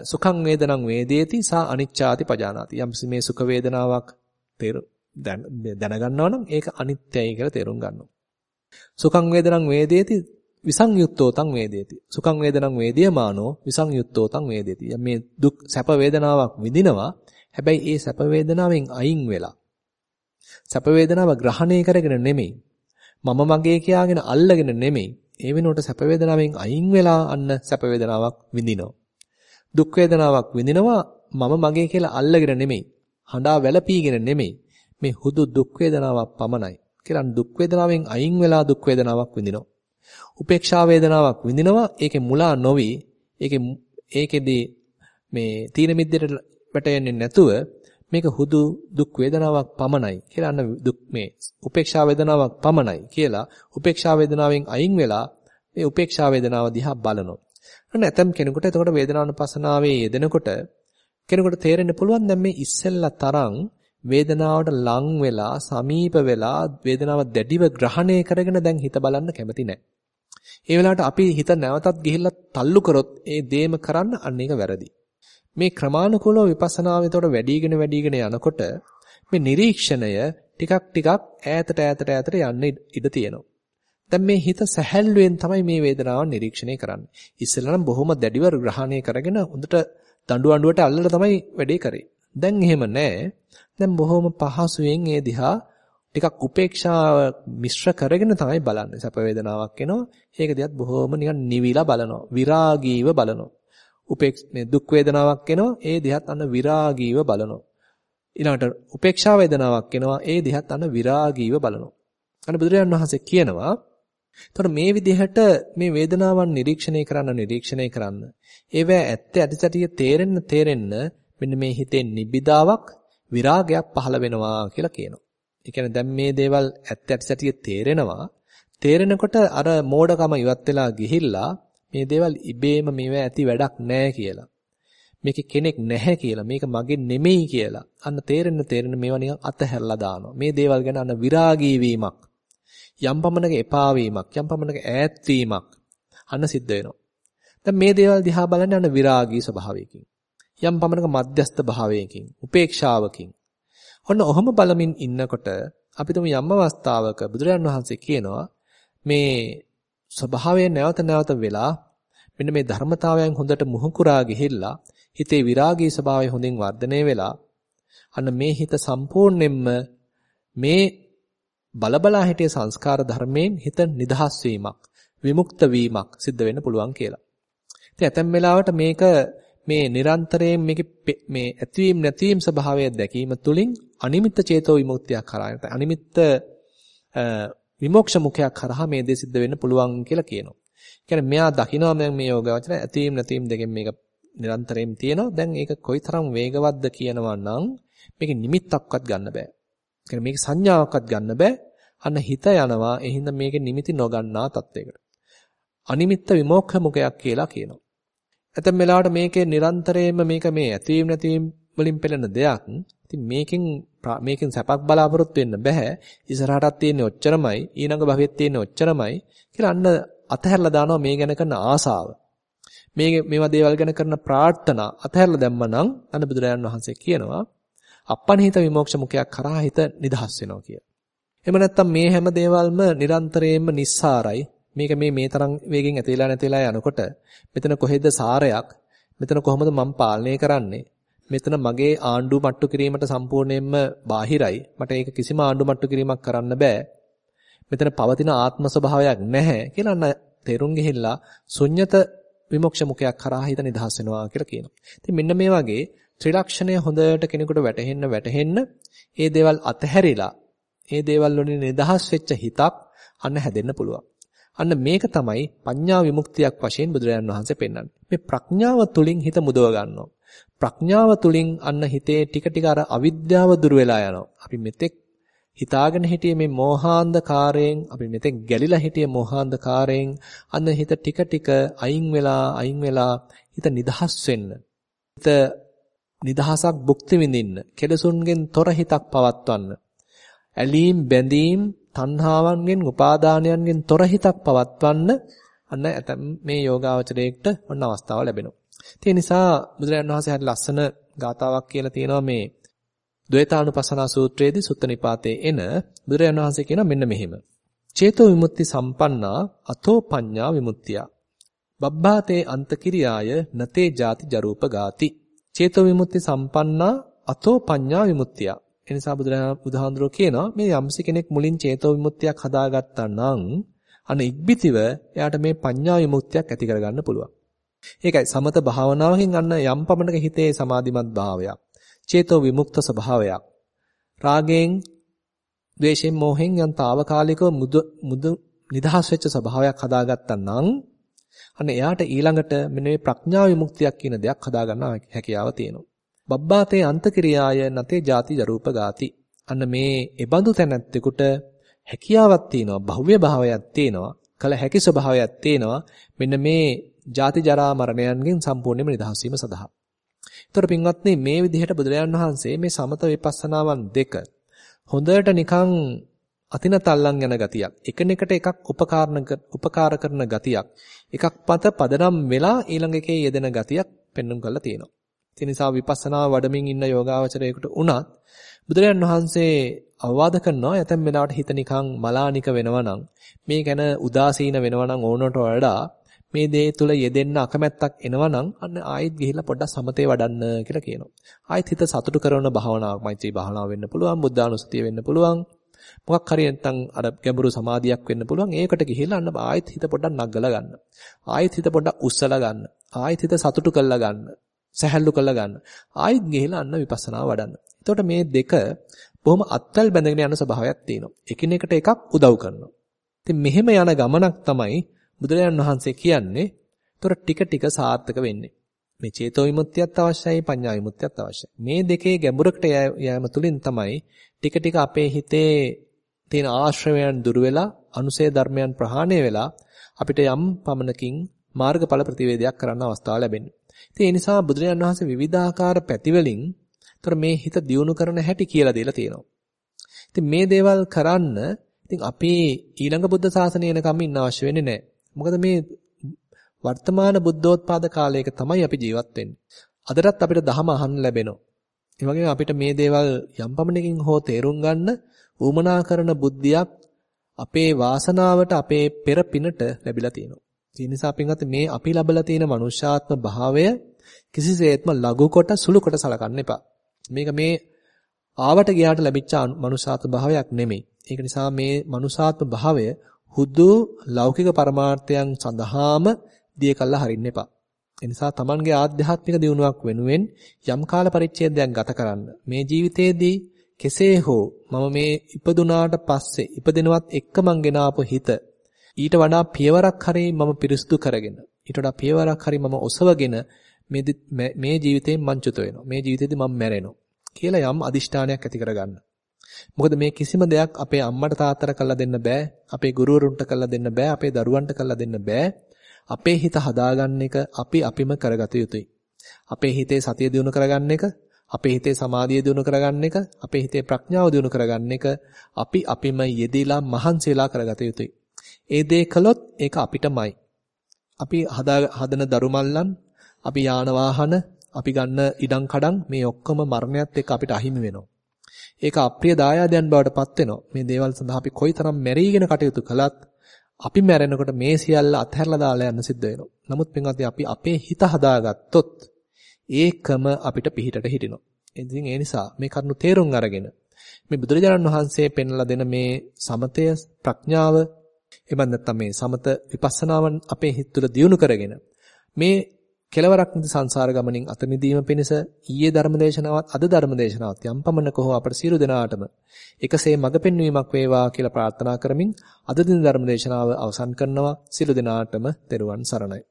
Speaker 1: සුඛං වේදනං වේදේති සා අනිච්චාති පජානාති. යම්සි මේ සුඛ වේදනාවක් දැනගන්නවා නම් ඒක අනිත්‍යයි කියලා තේරුම් ගන්නවා. සුඛං වේදනං වේදේති විසංයුත්තෝ තං වේදේති. සුඛං වේදනං වේදියමානෝ විසංයුත්තෝ තං වේදේති. මේ දුක් සැප වේදනාවක් විඳිනවා. හැබැයි ඒ සැප වේදනාවෙන් අයින් වෙලා. සැප වේදනාව ග්‍රහණය කරගෙන නෙමෙයි. මම මගේ කියාගෙන අල්ලගෙන නෙමෙයි. ඒ වෙනුවට සැප වේදනාවෙන් අයින් වෙලා අන්න සැප වේදනාවක් විඳිනවා. දුක් වේදනාවක් විඳිනවා මම මගේ කියලා අල්ලගෙන නෙමෙයි. හඬා වැළපීගෙන නෙමෙයි. මේ හුදු දුක් වේදනාවක් පමණයි. කියලා දුක් වේදනාවෙන් අයින් වෙලා දුක් වේදනාවක් විඳිනවා. උපේක්ෂා වේදනාවක් විඳිනවා ඒකේ මුලා නොවි ඒකේ ඒකෙදී මේ තීන මිද්දේට වැටෙන්නේ නැතුව මේක හුදු දුක් වේදනාවක් පමණයි කියලා අන්න දුක් මේ උපේක්ෂා වේදනාවක් පමණයි කියලා උපේක්ෂා වේදනාවෙන් අයින් වෙලා මේ උපේක්ෂා වේදනාව දිහා බලනවා. අන්න ඇතම් කෙනෙකුට එතකොට වේදනානුපසනාවේ යෙදෙනකොට කෙනෙකුට තේරෙන්න පුළුවන් දැන් මේ ඉස්සෙල්ලා තරම් වේදනාවට ලං වෙලා සමීප වෙලා වේදනාව දැඩිව ග්‍රහණය කරගෙන දැන් හිත බලන්න කැමති නැහැ. ඒ වෙලාවට අපි හිත නැවතත් ගිහිල්ලා තල්ලු කරොත් ඒ දේම කරන්න අන්න ඒක වැරදි. මේ ක්‍රමානුකූලව විපස්සනාව එතකොට වැඩිගෙන වැඩිගෙන යනකොට මේ නිරීක්ෂණය ටිකක් ටිකක් ඈතට ඈතට ඈතට යන්න ඉඩ තියෙනවා. දැන් මේ හිත සැහැල්ලුවෙන් තමයි මේ වේදනාව නිරීක්ෂණය කරන්නේ. ඉස්සෙල්ලා නම් බොහොම දැඩිව ග්‍රහණය කරගෙන හොඳට දඬු අඬුවට අල්ලලා තමයි වැඩේ කරේ. දැන් එහෙම නැහැ. දැන් බොහොම පහසුවෙන් ඒ දිහා ටිකක් උපේක්ෂාව මිශ්‍ර කරගෙන තමයි බලන්නේ. සැප වේදනාවක් එනවා. ඒක දිහත් බොහොම නිකන් නිවිලා බලනවා. විරාගීව බලනවා. උපේක්ෂ මේ දුක් වේදනාවක් එනවා. ඒ දිහත් අන්න විරාගීව බලනවා. ඊළඟට උපේක්ෂා වේදනාවක් එනවා. ඒ දිහත් අන්න විරාගීව බලනවා. අන්න බුදුරජාණන් වහන්සේ කියනවා එතකොට මේ විදිහට මේ වේදනාවන් නිරීක්ෂණය කරන්න නිරීක්ෂණය කරන්න ඒවැ ඇත්ත ඇතිසැටිය තේරෙන්න තේරෙන්න මෙන්න මේ හිතේ නිබ්බිදාවක් විරාගයක් පහළ වෙනවා කියලා කියනවා. ඒ කියන්නේ දැන් මේ දේවල් ඇත්ත ඇතිසැටිය තේරෙනවා. තේරෙනකොට අර මෝඩකම ඉවත් වෙලා ගිහිල්ලා මේ දේවල් ඉබේම මේවා ඇති වැඩක් නැහැ කියලා. මේක කෙනෙක් නැහැ කියලා මේක මගේ නෙමෙයි කියලා. අන්න තේරෙන්න තේරෙන්න මේවා නිකන් අතහැරලා දානවා. මේ දේවල් ගැන අන්න විරාගී වීමක්. යම් පමණක එපා වීමක් යම් පමණක ඈත් වීමක් අන්න සිද්ධ වෙනවා. දැන් මේ දේවල් දිහා බලන්නේ අන්න විරාගී ස්වභාවයකින්. යම් පමණක මධ්‍යස්ත භාවයකින් උපේක්ෂාවකින්. ඔන්න ඔහොම බලමින් ඉන්නකොට අපි තුමු යම් අවස්ථාවක බුදුරජාන් වහන්සේ කියනවා මේ ස්වභාවය නැවත නැවත වෙලා මෙන්න මේ ධර්මතාවයන් හොඳට මුහුකුරා ගිහිල්ලා හිතේ විරාගී ස්වභාවය හොඳින් වර්ධනය වෙලා අන්න මේ හිත සම්පූර්ණයෙන්ම මේ බලබලා හිටිය සංස්කාර ධර්මයෙන් හිත නිදහස් වීමක් විමුක්ත වීමක් සිද්ධ වෙන්න පුළුවන් කියලා. ඉතින් ඇතැම් වෙලාවට මේක මේ නිරන්තරයෙන් මේකේ මේ ඇතිවීම නැතිවීම ස්වභාවය දැකීම තුළින් අනිමිත්ත චේතෝ විමුක්තියක් කරා නැත්නම් අනිමිත්ත විමෝක්ෂ මුඛයක් කරා මේ දේ සිද්ධ වෙන්න පුළුවන් කියලා කියනවා. කියන්නේ මෙයා දකිනවා දැන් මේ යෝගාවචර ඇතිවීම නැතිවීම දෙකෙන් මේක නිරන්තරයෙන් තියෙනවා. දැන් ඒක කොයිතරම් වේගවත්ද කියනවා නම් මේක නිමිත්තක්වත් ගන්න බෑ. කියන්නේ මේක සංඥාවක්වත් ගන්න බෑ. අන්න හිත යනවා. ඒ හින්දා මේකේ නිමිති නොගන්නා තත්වයකට. අනිමිත්ත විමෝක්ඛ මුඛයක් කියලා කියනවා. ඇතැම් වෙලාවට මේකේ නිරන්තරයෙන්ම මේක මේ ඇතිවීම නැතිවීම වලින් පෙළෙන දෙයක්. ඉතින් මේකෙන් මේකෙන් සැපක් බලාපොරොත්තු වෙන්න බෑ. ඉස්සරහටත් තියෙන්නේ ඔච්චරමයි, ඊළඟ භවෙත් තියෙන්නේ ඔච්චරමයි කියලා අන්න අතහැරලා දානවා මේ ගැන කරන ආසාව. මේ මේවා දේවල් ගැන කරන ප්‍රාර්ථනා අතහැරලා දැම්මනම් අන්න බුදුරජාණන් වහන්සේ කියනවා අප්පනිහිත විමෝක්ෂ මුඛයක් කරා හිත නිදහස් වෙනවා කියලා. එහෙම නැත්නම් මේ හැම දේවල්ම නිරන්තරයෙන්ම නිස්සාරයි. මේක මේ මේ තරම් වේගෙන් ඇතිලා නැතිලා යනකොට මෙතන කොහෙද සාරයක්? මෙතන කොහොමද මම පාලනය කරන්නේ? මෙතන මගේ ආණ්ඩු මට්ටු කිරීමට සම්පූර්ණයෙන්ම බාහිරයි. මට ඒක කිසිම ආණ්ඩු මට්ටු කිරීමක් කරන්න බෑ. මෙතන පවතින ආත්ම ස්වභාවයක් නැහැ කියලා අන්න තේරුම් ගිහිල්ලා ශුන්්‍යත විමුක්ෂ මුඛයක් කරා හිත නිදහස් වෙනවා කියලා කියනවා. ඉතින් මෙන්න මේ වගේ ත්‍රිලක්ෂණය හොඳට කෙනෙකුට වැටහෙන්න වැටහෙන්න ඒ දේවල් අතහැරිලා ඒ දේවල් වලින් නිදහස් වෙච්ච හිතක් අන්න හැදෙන්න පුළුවන්. අන්න මේක තමයි පඤ්ඤා විමුක්තියක් වශයෙන් බුදුරජාණන් වහන්සේ පෙන්වන්නේ. මේ ප්‍රඥාව තුලින් හිත මුදව ගන්නවා. ප්‍රඥාව තුලින් අන්න හිතේ ටික ටික අර අවිද්‍යාව දුර වෙලා යනවා. අපි මෙතෙක් හිතාගෙන හිටියේ මේ මෝහාන්ධකාරයෙන් අපි මෙතෙක් ගැලිලා හිටියේ මෝහාන්ධකාරයෙන් අන්න හිත ටික ටික අයින් වෙලා අයින් වෙලා හිත නිදහස් වෙන්න. හිත නිදහසක් භුක්ති විඳින්න. කෙලසුන්ගෙන් තොර හිතක් පවත්වන්න. ඇලීම් බැඳීම් තණ්හාවන්ගෙන් උපාදානයන්ගෙන් තොර හිතක් පවත්වන්න අන්න ඇතම් මේ යෝගාවචරයේට වන්න අවස්ථාව ලැබෙනවා. ඒ නිසා බුදුරජාණන් වහන්සේ හරි ලස්සන ගාතාවක් කියලා තියෙනවා මේ ද්වේතානුපස්සනා සූත්‍රයේදී සුත්ත නිපාතේ එන බුදුරජාණන් වහන්සේ කියන මෙන්න මෙහෙම. චේතෝ විමුක්ති සම්පන්නා අතෝ පඤ්ඤා විමුක්තිය. බබ්බාතේ අන්තකිරියාය නතේ ಜಾති ජරූප ගාති. චේතෝ විමුක්ති සම්පන්නා අතෝ පඤ්ඤා විමුක්තිය. එනිසා බුදුහාඳුරෝ කියනවා මේ යම්සි කෙනෙක් මුලින් චේතෝ විමුක්තියක් හදාගත්තා නම් අන ඉක්බිතිව එයාට මේ පඤ්ඤා විමුක්තියක් ඇති කරගන්න පුළුවන්. ඒකයි සමත භාවනාවකින් අන්න යම් පමණක හිතේ සමාධිමත් භාවයක්. චේතෝ විමුක්ත ස්වභාවයක්. රාගයෙන්, ද්වේෂයෙන්, මෝහෙන් යම් తాවකාලිකව මුදු නිදහස් වෙච්ච ස්වභාවයක් හදාගත්තා නම් අන්න එයාට ඊළඟට මෙන්න මේ ප්‍රඥා විමුක්තියක් කියන දෙයක් හදාගන්න හැකියාව තියෙනවා. බබ්බාතේ අන්තක්‍රියාය නතේ ಜಾති ජරූප ගාති. අන්න මේ එබඳු තැනැත්තෙකුට හැකියාවක් තියෙනවා, භව්‍ය භාවයක් තියෙනවා, කල හැකි ස්වභාවයක් තියෙනවා. මෙන්න මේ ජාති ජරා මරණයන්ගෙන් සම්පූර්ණයෙන්ම නිදහස් වීම සඳහා. ඒතර පින්වත්නි මේ විදිහට බුදුරජාණන් වහන්සේ මේ සමත විපස්සනාවන් දෙක හොඳට නිකන් අතින තල්ලන් යන ගතියක් එකිනෙකට එකක් උපකාරණ උපකාර කරන ගතියක් එකක් පත පදනම් වෙලා ඊළඟ එකේ යෙදෙන ගතියක් පෙන්වුම් කරලා තියෙනවා. ඒ නිසා විපස්සනා වඩමින් ඉන්න යෝගාවචරයෙකුට උනත් බුදුරජාන් වහන්සේ අවවාද කරනවා ඇතැම් වෙලාවට හිත නිකන් මලානික වෙනවා නම් මේ ගැන උදාසීන වෙනවා නම් ඕනට වඩා මේ දේ තුල යෙදෙන්න අකමැත්තක් එනවා නම් අන්න ආයෙත් ගිහිල්ලා පොඩ්ඩක් සමතේ වඩන්න කියලා කියනවා. ආයෙත් හිත සතුටු කරන භාවනාවක් මෛත්‍රී භාවනාව වෙන්න පුළුවන්, බුද්ධානුස්සතිය වෙන්න පුළුවන්. මොකක් හරි නැත්නම් අර ගැඹුරු සමාධියක් වෙන්න පුළුවන්. ඒකට ගිහිල්ලා අන්න ආයෙත් හිත පොඩ්ඩක් නගලා ගන්න. ආයෙත් හිත පොඩ්ඩක් උස්සලා ගන්න. ආයෙත් හිත සතුටු කරලා ගන්න. සැහැල්ලු කරලා ගන්න. ආයෙත් ගිහිල්ලා අන්න විපස්සනා වඩන්න. එතකොට මේ දෙක බොහොම අත්වල බැඳගෙන යන ස්වභාවයක් තියෙනවා. එකිනෙකට එකක් උදව් කරනවා. ඉතින් මෙහෙම යන ගමනක් තමයි බුදුරජාණන් වහන්සේ කියන්නේ. ඒතර ටික ටික සාර්ථක වෙන්නේ. මේ චේතෝ විමුක්තියත් අවශ්‍යයි පඤ්ඤා විමුක්තියත් අවශ්‍යයි. මේ දෙකේ ගැඹුරකට යෑම තුළින් තමයි ටික ටික අපේ හිතේ තියෙන ආශ්‍රවයන් දුර වෙලා අනුසය ධර්මයන් ප්‍රහාණය වෙලා අපිට යම් පමණකින් මාර්ගඵල ප්‍රතිවේදයක් කරන්න අවස්ථාව ලැබෙන්නේ. ඉතින් ඒ නිසා බුදුරජාණන් වහන්සේ විවිධාකාර පැතිවලින් තොර මේ හිත දියුණු කරන හැටි කියලා දීලා තියෙනවා. ඉතින් මේ දේවල් කරන්න ඉතින් අපේ ඊළඟ බුද්ධ ශාසනය එනකම් ඉන්න අවශ්‍ය වෙන්නේ නැහැ. මොකද මේ වර්තමාන බුද්ධෝත්පාද කාලයක තමයි අපි ජීවත් වෙන්නේ. අදටත් අපිට දහම අහන්න ලැබෙනවා. ඒ වගේම අපිට මේ දේවල් යම් පමණකින් හෝ තේරුම් ගන්න උවමනා කරන බුද්ධියක් අපේ වාසනාවට අපේ පෙර පිනට ලැබිලා තියෙනවා. ඒ නිසා පින්වත් මේ අපි ලබලා තියෙන මනුෂ්‍යාත්ම භාවය කිසිසේත්ම ලඝු කොට සුළු කොට සලකන්න එපා. මේක මේ ආවට ගියාට ලැබිච්ච මනුෂ්‍යාත්ම භාවයක් නෙමෙයි. ඒක නිසා මේ මනුෂ්‍යාත්ම භාවය හුදු ලෞකික පරමාර්ථයන් සඳහාම දිය කළා හරින්න එපා. ඒ නිසා Tamanගේ ආධ්‍යාත්මික දියුණුවක් වෙනුවෙන් යම් කාල පරිච්ඡේදයක් ගත කරන්න. මේ ජීවිතයේදී කෙසේ හෝ මම මේ ඉපදුනාට පස්සේ ඉපදිනවත් එක්ක මං ගෙන හිත ඊට වඩා පියවරක් හරි මම පිරිසුදු කරගෙන ඊට වඩා පියවරක් හරි මම ඔසවගෙන මේ මේ ජීවිතයෙන් මං චුත වෙනවා. මේ ජීවිතේදී මම මැරෙනවා. කියලා යම් අදිෂ්ඨානයක් ඇති කරගන්න. මොකද මේ කිසිම දෙයක් අපේ අම්මට තාත්තට කරලා දෙන්න බෑ. අපේ ගුරුවරුන්ට කරලා දෙන්න බෑ. අපේ දරුවන්ට කරලා දෙන්න බෑ. අපේ හිත හදාගන්න එක අපි අපිම කරගත යුතුයි. අපේ හිතේ සතිය දිනු කරගන්න එක, අපේ හිතේ සමාධිය දිනු කරගන්න එක, අපේ හිතේ ප්‍රඥාව දිනු කරගන්න එක අපි අපිම යෙදিলা මහන්සියලා කරගත යුතුයි. ඒ දේ කළොත් ඒක අපිටමයි. අපි හදන දරුමල්ලන්, අපි යාන වාහන, අපි ගන්න ඉඩම් කඩම් මේ ඔක්කොම මරණයත් එක්ක අපිට අහිමි වෙනවා. ඒක අප්‍රිය දායාදයන් බවට පත් වෙනවා. මේ දේවල් සඳහා අපි කොයිතරම් මැරීගෙන කටයුතු කළත් අපි මැරෙනකොට මේ සියල්ල අත්හැරලා දාලා යන්න සිද්ධ වෙනවා. නමුත් පින්වත්නි අපි අපේ හිත හදාගත්තොත් ඒකම අපිට පිහිටට හිටිනවා. ඉතින් ඒ නිසා මේ කරුණු තේරුම් අරගෙන මේ බුදුරජාණන් වහන්සේ පෙන්ලා දෙන මේ සමතය ප්‍රඥාව එබඳ නැත්නම් මේ සමත විපස්සනාවන් අපේ හිත තුළ දියුණු කරගෙන මේ කෙලවරක් නැති සංසාර ගමනින් අත මිදීම පිණිස ඊයේ ධර්මදේශනාවත් අද ධර්මදේශනාවත් යම් පමණක හෝ අපට සියලු දෙනාටම එකසේ මඟ පෙන්වීමක් වේවා කියලා ප්‍රාර්ථනා කරමින් අද දින ධර්මදේශනාව අවසන් කරනවා. සියලු දෙනාටම තෙරුවන් සරණයි.